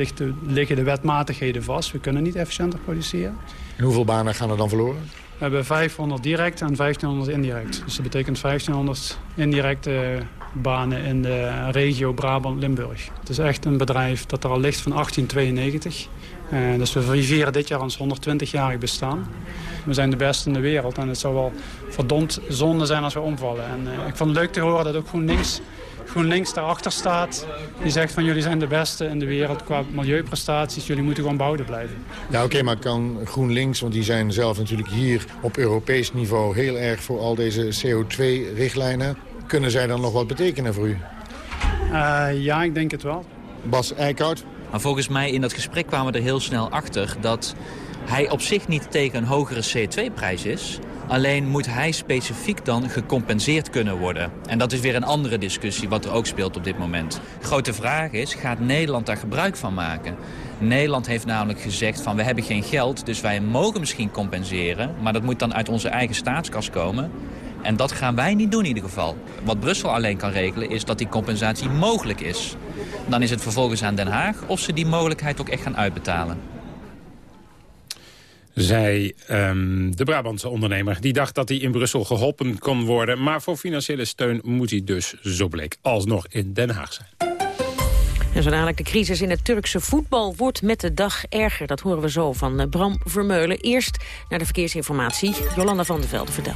liggen de wetmatigheden vast. We kunnen niet efficiënter produceren. En hoeveel banen gaan er dan verloren? We hebben 500 direct en 1500 indirect. Dus dat betekent 1500 indirecte banen in de regio Brabant-Limburg. Het is echt een bedrijf dat er al ligt van 1892. Uh, dus we vieren dit jaar ons 120-jarig bestaan. We zijn de beste in de wereld en het zou wel verdomd zonde zijn als we omvallen. En uh, ik vond het leuk te horen dat ook GroenLinks, GroenLinks daarachter staat. Die zegt van jullie zijn de beste in de wereld qua milieuprestaties. Jullie moeten gewoon behouden blijven. Ja oké, okay, maar kan GroenLinks, want die zijn zelf natuurlijk hier op Europees niveau heel erg voor al deze CO2-richtlijnen. Kunnen zij dan nog wat betekenen voor u? Uh, ja, ik denk het wel. Bas Eickhout. Maar volgens mij in dat gesprek kwamen we er heel snel achter dat hij op zich niet tegen een hogere CO2-prijs is... Alleen moet hij specifiek dan gecompenseerd kunnen worden. En dat is weer een andere discussie wat er ook speelt op dit moment. Grote vraag is, gaat Nederland daar gebruik van maken? Nederland heeft namelijk gezegd van we hebben geen geld, dus wij mogen misschien compenseren. Maar dat moet dan uit onze eigen staatskas komen. En dat gaan wij niet doen in ieder geval. Wat Brussel alleen kan regelen is dat die compensatie mogelijk is. Dan is het vervolgens aan Den Haag of ze die mogelijkheid ook echt gaan uitbetalen. Zij, um, de Brabantse ondernemer, die dacht dat hij in Brussel geholpen kon worden. Maar voor financiële steun moet hij dus, zo bleek, alsnog in Den Haag zijn. En zo dadelijk de crisis in het Turkse voetbal wordt met de dag erger. Dat horen we zo van eh, Bram Vermeulen. Eerst naar de verkeersinformatie. Jolanda van der Velde, vertel.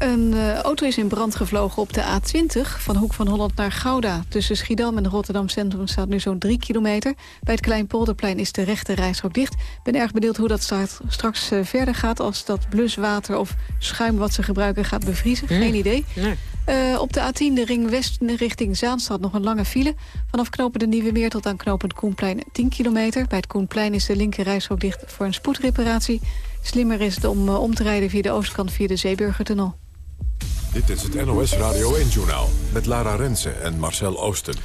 Een uh, auto is in brand gevlogen op de A20 van Hoek van Holland naar Gouda. Tussen Schiedam en Rotterdam Centrum staat nu zo'n drie kilometer. Bij het Kleinpolderplein is de rechte rijstrook dicht. Ik ben erg benieuwd hoe dat start, straks uh, verder gaat... als dat bluswater of schuim wat ze gebruiken gaat bevriezen. Mm. Geen idee. Nee. Uh, op de A10, de ring west richting Zaanstad, nog een lange file. Vanaf knopen de Nieuwe Meer tot aan knooppunt Koenplein 10 kilometer. Bij het Koenplein is de linker rijstrook dicht voor een spoedreparatie. Slimmer is het om om te rijden via de oostkant via de Zeeburgertunnel. Dit is het NOS Radio 1-journaal met Lara Rensen en Marcel Oosten. We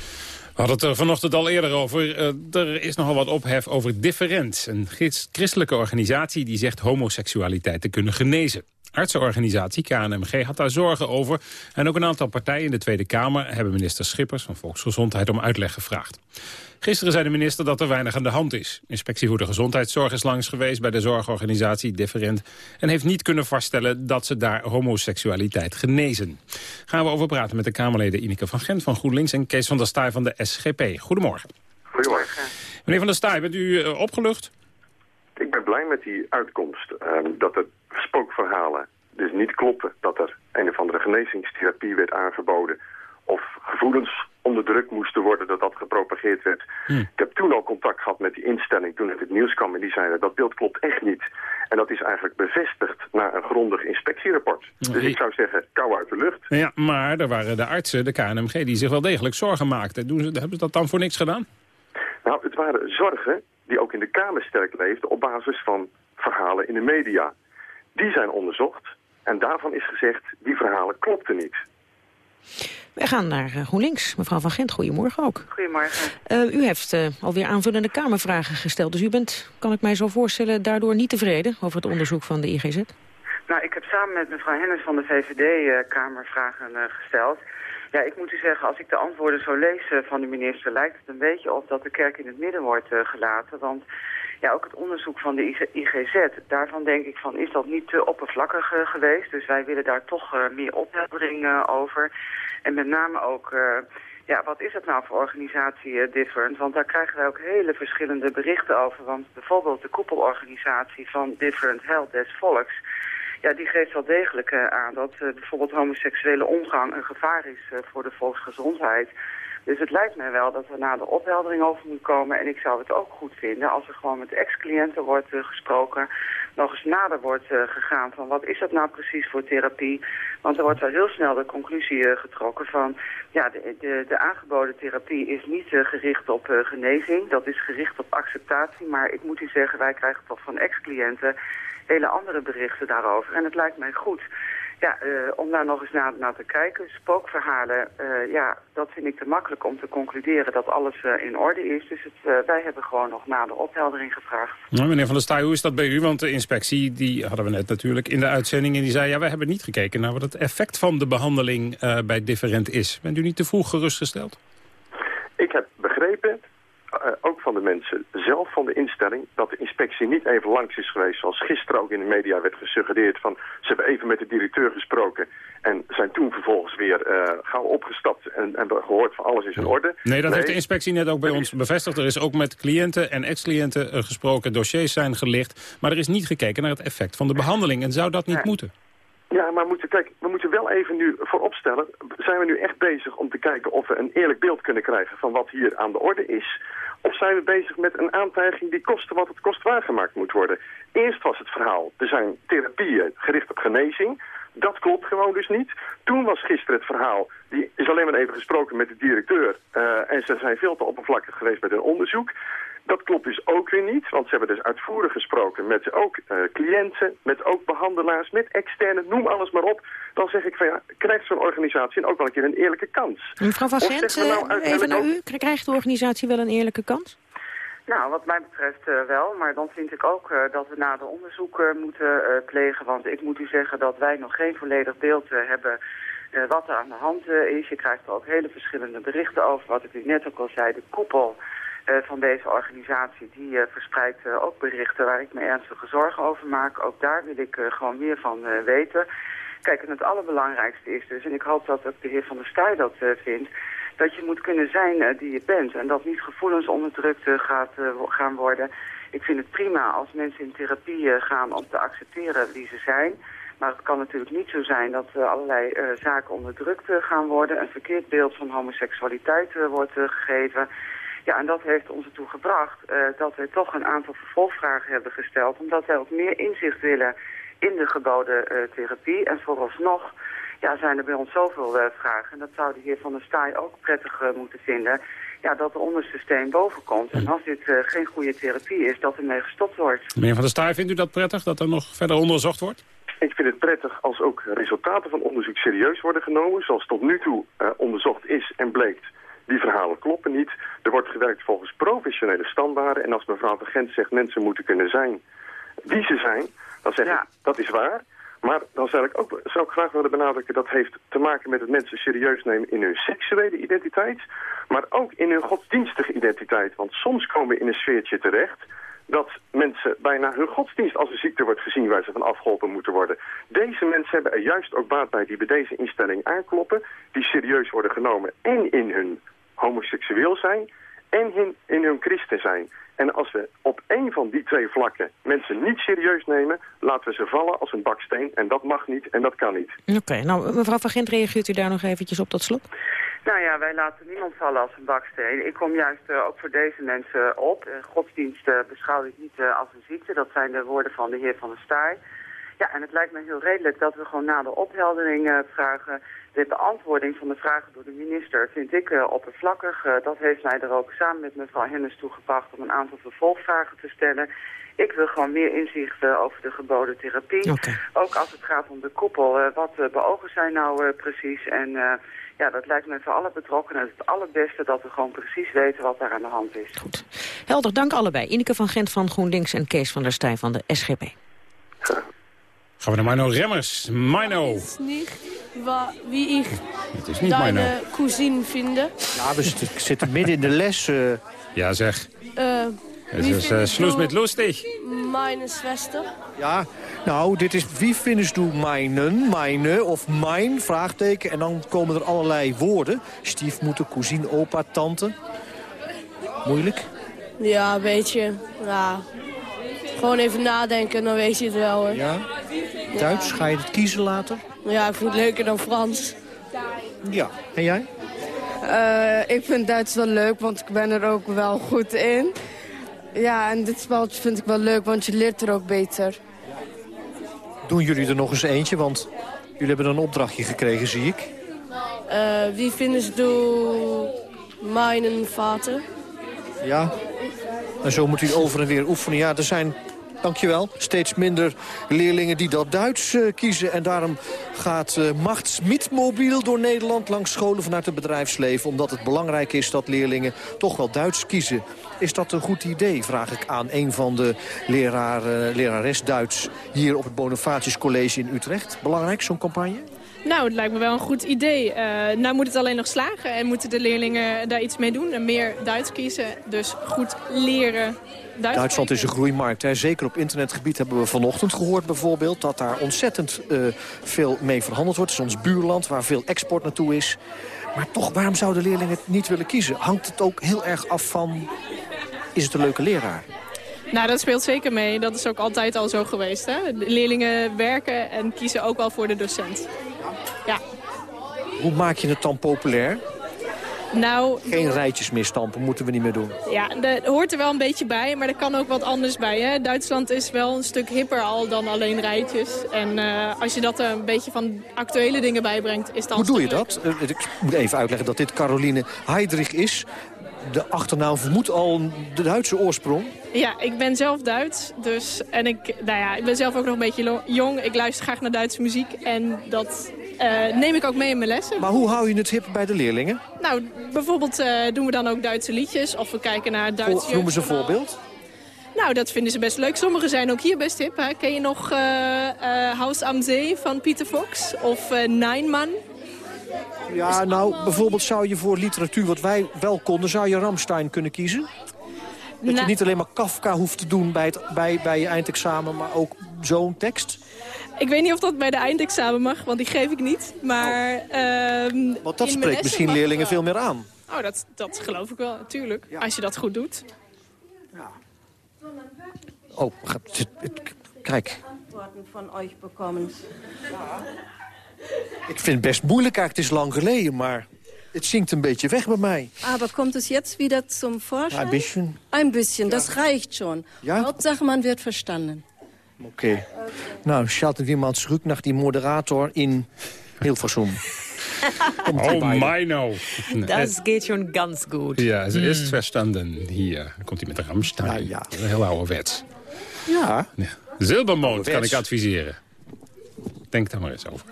hadden het er vanochtend al eerder over. Uh, er is nogal wat ophef over Different. Een christelijke organisatie die zegt homoseksualiteit te kunnen genezen artsenorganisatie KNMG had daar zorgen over. En ook een aantal partijen in de Tweede Kamer hebben minister Schippers van Volksgezondheid om uitleg gevraagd. Gisteren zei de minister dat er weinig aan de hand is. Inspectie voor de Gezondheidszorg is langs geweest bij de zorgorganisatie Different... en heeft niet kunnen vaststellen dat ze daar homoseksualiteit genezen. Gaan we over praten met de Kamerleden Ineke van Gent van GroenLinks... en Kees van der Staaij van de SGP. Goedemorgen. Goedemorgen. Meneer van der Staaij, bent u uh, opgelucht? Ik ben blij met die uitkomst. Uh, dat het spookverhalen dus niet kloppen. Dat er een of andere genezingstherapie werd aangeboden. Of gevoelens onder druk moesten worden, dat dat gepropageerd werd. Hm. Ik heb toen al contact gehad met die instelling toen het het nieuws kwam. En die zeiden dat beeld klopt echt niet. En dat is eigenlijk bevestigd na een grondig inspectierapport. Dus ik zou zeggen, kou uit de lucht. Ja, maar er waren de artsen, de KNMG, die zich wel degelijk zorgen maakten. Doen ze, hebben ze dat dan voor niks gedaan? Nou, het waren zorgen die ook in de Kamer sterk leefden op basis van verhalen in de media. Die zijn onderzocht en daarvan is gezegd, die verhalen klopten niet. We gaan naar uh, GroenLinks. Mevrouw Van Gent, goedemorgen ook. Goedemorgen. Uh, u heeft uh, alweer aanvullende Kamervragen gesteld. Dus u bent, kan ik mij zo voorstellen, daardoor niet tevreden over het onderzoek van de IGZ? Nou, ik heb samen met mevrouw Hennis van de VVD Kamervragen gesteld. Ja, ik moet u zeggen, als ik de antwoorden zo lees van de minister... lijkt het een beetje op dat de kerk in het midden wordt gelaten. Want ja, ook het onderzoek van de IGZ, daarvan denk ik van is dat niet te oppervlakkig uh, geweest. Dus wij willen daar toch uh, meer opheldering uh, over. En met name ook, ja, wat is het nou voor organisatie Different? Want daar krijgen wij ook hele verschillende berichten over. Want bijvoorbeeld de koepelorganisatie van Different Health des Volks... Ja, die geeft wel degelijk aan dat bijvoorbeeld homoseksuele omgang een gevaar is voor de volksgezondheid... Dus het lijkt mij wel dat er na de opheldering over moet komen. En ik zou het ook goed vinden als er gewoon met ex-cliënten wordt uh, gesproken. Nog eens nader wordt uh, gegaan van wat is dat nou precies voor therapie. Want er wordt wel heel snel de conclusie uh, getrokken van... ja, de, de, de, aangeboden therapie is niet gericht op genezing. Dat is gericht op acceptatie. Maar ik moet u zeggen, wij krijgen toch van ex-cliënten hele andere berichten daarover. En het lijkt mij goed ja, uh, om daar nog eens naar, naar te kijken. Spookverhalen, uh, ja, dat vind ik te makkelijk om te concluderen dat alles uh, in orde is. Dus het, wij hebben gewoon nog na de opheldering gevraagd. Nou, meneer Van der Staaij, hoe is dat bij u? Want de inspectie, die hadden we net natuurlijk in de uitzending... en die zei, ja, wij hebben niet gekeken naar wat het effect van de behandeling bij different is. Bent u niet te vroeg gerustgesteld? Ik heb begrepen uh, ook van de mensen zelf van de instelling... dat de inspectie niet even langs is geweest... zoals gisteren ook in de media werd gesuggereerd... van ze hebben even met de directeur gesproken... en zijn toen vervolgens weer uh, gauw opgestapt... en hebben gehoord van alles is in orde. Nee, dat heeft de inspectie net ook bij ons bevestigd. Er is ook met cliënten en ex-cliënten uh, gesproken, dossiers zijn gelicht... maar er is niet gekeken naar het effect van de behandeling. En zou dat niet moeten? Ja, maar moeten, kijk, we moeten wel even nu vooropstellen... zijn we nu echt bezig om te kijken of we een eerlijk beeld kunnen krijgen... van wat hier aan de orde is... Of zijn we bezig met een aantijging die kosten wat het kost waargemaakt moet worden? Eerst was het verhaal, er zijn therapieën gericht op genezing. Dat klopt gewoon dus niet. Toen was gisteren het verhaal, die is alleen maar even gesproken met de directeur. Uh, en ze zijn veel te oppervlakkig geweest met hun onderzoek. Dat klopt dus ook weer niet, want ze hebben dus uitvoerig gesproken met ook uh, cliënten, met ook behandelaars, met externe, noem alles maar op. Dan zeg ik van ja, krijgt zo'n organisatie ook wel een keer een eerlijke kans. Mevrouw Van Gent, nou even naar u. Krijgt de organisatie wel een eerlijke kans? Nou, wat mij betreft uh, wel, maar dan vind ik ook uh, dat we nader onderzoek uh, moeten plegen. Want ik moet u zeggen dat wij nog geen volledig beeld hebben wat er aan de hand is. Je krijgt er ook hele verschillende berichten over. Wat ik u net ook al zei, de koepel van deze organisatie, die verspreidt ook berichten waar ik me ernstige zorgen over maak. Ook daar wil ik gewoon meer van weten. Kijk, en het allerbelangrijkste is dus, en ik hoop dat ook de heer Van der Staaij dat vindt dat je moet kunnen zijn die je bent. En dat niet gevoelens onderdrukt gaat, gaan worden. Ik vind het prima als mensen in therapie gaan om te accepteren wie ze zijn. Maar het kan natuurlijk niet zo zijn dat allerlei zaken onderdrukt gaan worden. Een verkeerd beeld van homoseksualiteit wordt gegeven. Ja, en dat heeft ons ertoe gebracht dat wij toch een aantal vervolgvragen hebben gesteld. Omdat wij ook meer inzicht willen in de geboden therapie. En vooralsnog ja, zijn er bij ons zoveel uh, vragen. En dat zou de heer Van der Staaij ook prettig uh, moeten vinden. Ja, dat de onderste steen boven komt. En als dit uh, geen goede therapie is, dat ermee gestopt wordt. Meneer Van der Staaij, vindt u dat prettig, dat er nog verder onderzocht wordt? Ik vind het prettig als ook resultaten van onderzoek serieus worden genomen. Zoals tot nu toe onderzocht is en bleek. Die verhalen kloppen niet. Er wordt gewerkt volgens professionele standaarden. En als mevrouw de Gent zegt mensen moeten kunnen zijn wie ze zijn, dan zeg ik dat is waar. Maar dan zou ik ook zou ik graag willen benadrukken... dat heeft te maken met het mensen serieus nemen in hun seksuele identiteit... maar ook in hun godsdienstige identiteit. Want soms komen we in een sfeertje terecht... dat mensen bijna hun godsdienst als een ziekte wordt gezien... waar ze van afgeholpen moeten worden. Deze mensen hebben er juist ook baat bij die bij deze instelling aankloppen... die serieus worden genomen en in hun homoseksueel zijn... en in, in hun christen zijn... En als we op één van die twee vlakken mensen niet serieus nemen... laten we ze vallen als een baksteen. En dat mag niet en dat kan niet. Oké, nou mevrouw Van Gent, reageert u daar nog eventjes op tot slot? Nou ja, wij laten niemand vallen als een baksteen. Ik kom juist uh, ook voor deze mensen op. Uh, godsdienst uh, beschouw ik niet als een ziekte. Dat zijn de woorden van de heer Van der Staaij. Ja, en het lijkt me heel redelijk dat we gewoon na de opheldering vragen de beantwoording van de vragen door de minister vind ik uh, oppervlakkig. Uh, dat heeft mij er ook samen met mevrouw Hennis toegebracht om een aantal vervolgvragen te stellen. Ik wil gewoon meer inzicht uh, over de geboden therapie. Okay. Ook als het gaat om de koepel. wat beogen zij nou precies? En ja, dat lijkt me voor alle betrokkenen het allerbeste dat we gewoon precies weten wat daar aan de hand is. Goed. Helder, dank allebei. Ineke van Gent van GroenLinks en Kees van der Staaij van de SGP. Gaan we naar Mino Remmers. Mino. Het is niet wie ik Het is niet deine cousine vind. Ja, we zitten midden in de les. Uh... Ja, zeg. Uh, het is uh, met lustig. Mijn zuster. Ja, nou, dit is wie findest du mijnen, mijne of mijn, vraagteken. En dan komen er allerlei woorden. Stiefmoeder, cousine, opa, tante. Moeilijk? Ja, een beetje. Ja. Gewoon even nadenken, dan weet je het wel hoor. Ja? Duits, ga je het kiezen later? Ja, ik vind het leuker dan Frans. Ja, en jij? Uh, ik vind Duits wel leuk, want ik ben er ook wel goed in. Ja, en dit spelletje vind ik wel leuk, want je leert er ook beter. Doen jullie er nog eens eentje, want jullie hebben een opdrachtje gekregen, zie ik. Uh, wie vinden du mijn vader? Ja, en zo moet u over en weer oefenen. Ja, er zijn dankjewel. Steeds minder leerlingen die dat Duits uh, kiezen. En daarom gaat uh, Machtsmietmobiel door Nederland langs scholen vanuit het bedrijfsleven. Omdat het belangrijk is dat leerlingen toch wel Duits kiezen. Is dat een goed idee, vraag ik aan een van de leraar, uh, lerares Duits... hier op het Bonifatius College in Utrecht. Belangrijk, zo'n campagne? Nou, het lijkt me wel een goed idee. Uh, nou moet het alleen nog slagen en moeten de leerlingen daar iets mee doen. En meer Duits kiezen, dus goed leren Duits Duitsland is een groeimarkt. Hè. Zeker op internetgebied hebben we vanochtend gehoord bijvoorbeeld... dat daar ontzettend uh, veel mee verhandeld wordt. Het is ons buurland waar veel export naartoe is. Maar toch, waarom zouden leerlingen het niet willen kiezen? Hangt het ook heel erg af van... is het een leuke leraar? Nou, dat speelt zeker mee. Dat is ook altijd al zo geweest. Hè? De leerlingen werken en kiezen ook wel voor de docent. Ja. Hoe maak je het dan populair? Nou, Geen rijtjes meer stampen, moeten we niet meer doen. Ja, dat hoort er wel een beetje bij, maar er kan ook wat anders bij. Hè? Duitsland is wel een stuk hipper al dan alleen rijtjes. En uh, als je dat er een beetje van actuele dingen bijbrengt, is dat Hoe doe je dat? Uh, ik moet even uitleggen dat dit Caroline Heidrich is de achternaam vermoedt al de Duitse oorsprong. Ja, ik ben zelf Duits. Dus, en ik, nou ja, ik ben zelf ook nog een beetje jong. Ik luister graag naar Duitse muziek. En dat uh, neem ik ook mee in mijn lessen. Maar hoe hou je het hip bij de leerlingen? Nou, bijvoorbeeld uh, doen we dan ook Duitse liedjes. Of we kijken naar Duitse... Noemen ze een voorbeeld? Nou, dat vinden ze best leuk. Sommigen zijn ook hier best hip. Hè? Ken je nog uh, Haus am Zee van Pieter Fox? Of Nijnman? Ja, nou, bijvoorbeeld zou je voor literatuur wat wij wel konden... zou je Ramstein kunnen kiezen? Dat Nou- je niet alleen maar Kafka hoeft te doen bij, het, bij, bij je eindexamen... maar ook zo'n tekst? Ik weet niet of dat bij de eindexamen mag, want die geef ik niet. Maar, ehm, Want dat spreekt misschien leerlingen veel meer aan. Oh, dat, dat geloof ik wel, natuurlijk. Als je dat goed doet. Oh, het- het- kijk. Antworten von euch bekommen. Ik vind het best moeilijk eigenlijk. Het is lang geleden, maar het zinkt een beetje weg bij mij. Aber kommt es jetzt wieder zum Vorschein? Ein bisschen. Ein bisschen, das reicht schon. Ja? Hauptsache, man wird verstanden. Oké. Nou, schalten wir mal zurück nach die Moderator in Hilversum. Oh, beiden. Meino. Das geht schon ganz gut. Ja, ze is verstanden hier. Dan komt hij met de Ramstein. Ja, ja. Heel ouderwets. Ja. ja. Zilbermond kan ik adviseren. Denk daar maar eens over.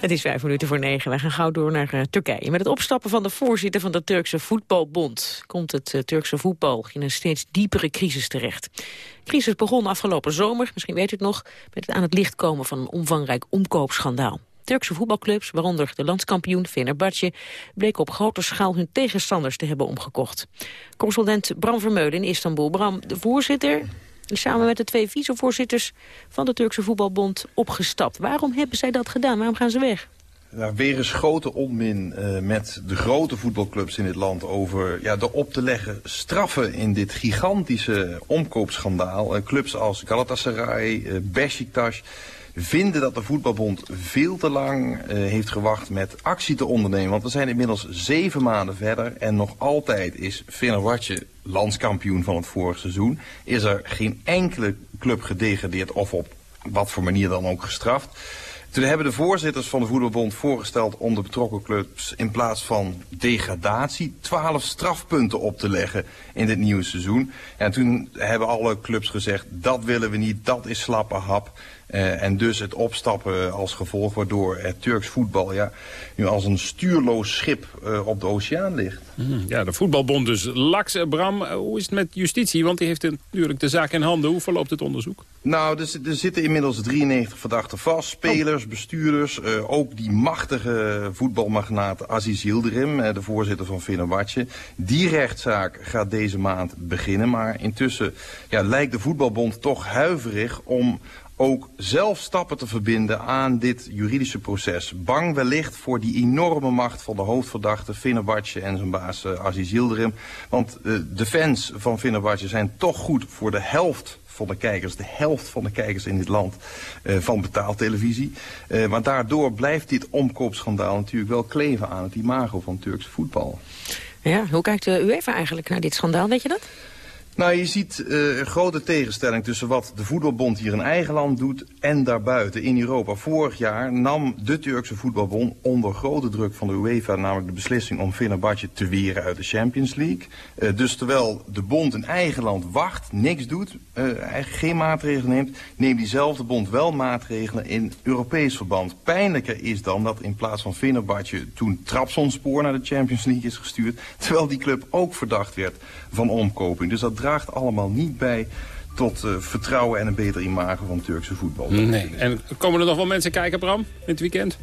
Het is vijf minuten voor negen. We gaan gauw door naar eh, Turkije. Met het opstappen van de voorzitter van de Turkse voetbalbond... komt het eh, Turkse voetbal in een steeds diepere crisis terecht. De crisis begon afgelopen zomer, misschien weet u het nog... met het aan het licht komen van een omvangrijk omkoopschandaal. Turkse voetbalclubs, waaronder de landskampioen Fenerbahce... bleken op grote schaal hun tegenstanders te hebben omgekocht. Correspondent Bram Vermeulen in Istanbul. Bram, de voorzitter samen met de twee vicevoorzitters van de Turkse voetbalbond opgestapt. Waarom hebben zij dat gedaan? Waarom gaan ze weg? Nou, weer eens grote onmin eh, met de grote voetbalclubs in dit land over ja, de op te leggen straffen in dit gigantische omkoopschandaal. Eh, clubs als Galatasaray, eh Besiktas vinden dat de voetbalbond veel te lang eh, heeft gewacht met actie te ondernemen. Want we zijn inmiddels zeven maanden verder en nog altijd is Fenerbahce landskampioen van het vorige seizoen. Is er geen enkele club gedegradeerd of op wat voor manier dan ook gestraft. Toen hebben de voorzitters van de voetbalbond voorgesteld om de betrokken clubs in plaats van degradatie 12 strafpunten op te leggen in dit nieuwe seizoen. En toen hebben alle clubs gezegd dat willen we niet, dat is slappe hap. Eh, en dus het opstappen als gevolg waardoor het Turks voetbal ja, nu als een stuurloos schip eh, op de oceaan ligt. Mhm, Ja, de voetbalbond dus. Lax, eh, Bram, hoe is het met justitie? Want die heeft natuurlijk de zaak in handen. Hoe verloopt het onderzoek? Nou, er, er zitten inmiddels 93 verdachten vast. Spelers, bestuurders, ook die machtige voetbalmagnaat Aziz Yildirim, de voorzitter van Fenerbahce. Die rechtszaak gaat deze maand beginnen. Maar intussen ja, lijkt de voetbalbond toch huiverig om ook zelf stappen te verbinden aan dit juridische proces. Bang wellicht voor die enorme macht van de hoofdverdachte Fenerbahce en zijn baas eh, Aziz. Want eh, de fans van Fenerbahce zijn toch goed voor de helft van de kijkers, de helft van de kijkers in dit land eh, van betaaltelevisie. Eh, maar daardoor blijft dit omkoopschandaal natuurlijk wel kleven aan het imago van Turks voetbal. Ja, hoe kijkt de UEFA eigenlijk naar dit schandaal, weet je dat? Nou, je ziet eh, een grote tegenstelling tussen wat de voetbalbond hier in eigen land doet en daarbuiten in Europa. Vorig jaar nam de Turkse voetbalbond onder grote druk van de UEFA namelijk de beslissing om Fenerbahce te weren uit de Champions League. Eh, dus terwijl de bond in eigen land wacht, niks doet, eigenlijk geen maatregelen neemt, neemt diezelfde bond wel maatregelen in Europees verband. Pijnlijker is dan dat in plaats van Fenerbahce toen Trabzonspor naar de Champions League is gestuurd, terwijl die club ook verdacht werd van omkoping. Dus dat draagt allemaal niet bij tot eh, vertrouwen en een beter imago van Turkse voetbal. Nee. En komen er nog wel mensen kijken, Bram, in het weekend?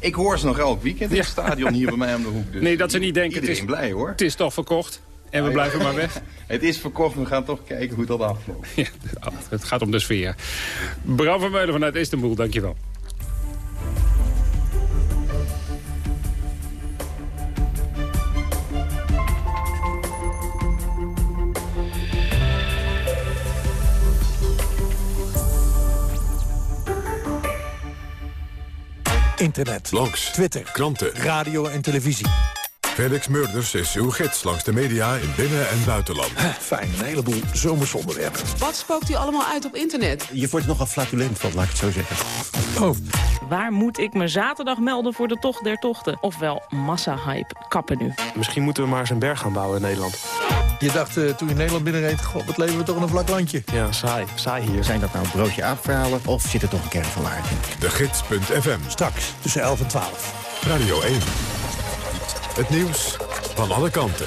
Ik hoor ze nog elk weekend in het stadion hier bij mij om de hoek. Dus nee, dat ze niet denken, het is, blij hoor. het is toch verkocht. En we blijven ja. maar weg. Het is verkocht, we gaan toch kijken hoe dat afloopt. Ja, het gaat om de sfeer. Bram van Meulen vanuit Istanbul, dankjewel. Internet. Langs. Twitter. Kranten. Radio en televisie. Felix Murders is uw gids langs de media in binnen- en buitenland. Fijn, een heleboel zomersonderwerpen. Wat spookt u allemaal uit op internet? Je wordt nogal flatulent van, laat ik het zo zeggen. Oh, Waar moet ik me zaterdag melden voor de tocht der tochten? Ofwel massa-hype. Kappen nu. Misschien moeten we maar eens een berg gaan bouwen in Nederland. Je dacht uh, toen je Nederland binnenreed, god, wat leven we toch in een vlak landje. Ja, saai. Saai hier. Zijn dat nou broodje aapverhalen of zit er toch een kern van waarheid in? De Gids.fm. Straks tussen 11 en 12. Radio 1. Het nieuws van alle kanten.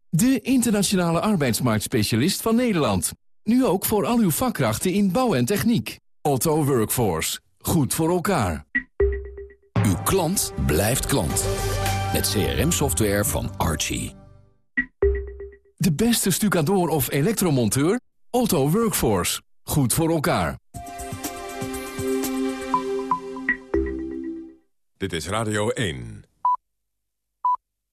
De internationale arbeidsmarktspecialist van Nederland. Nu ook voor al uw vakkrachten in bouw en techniek. Otto Workforce. Goed voor elkaar. Uw klant blijft klant. Met CRM-software van Archie. De beste stucador of elektromonteur? Otto Workforce. Goed voor elkaar. Dit is Radio 1.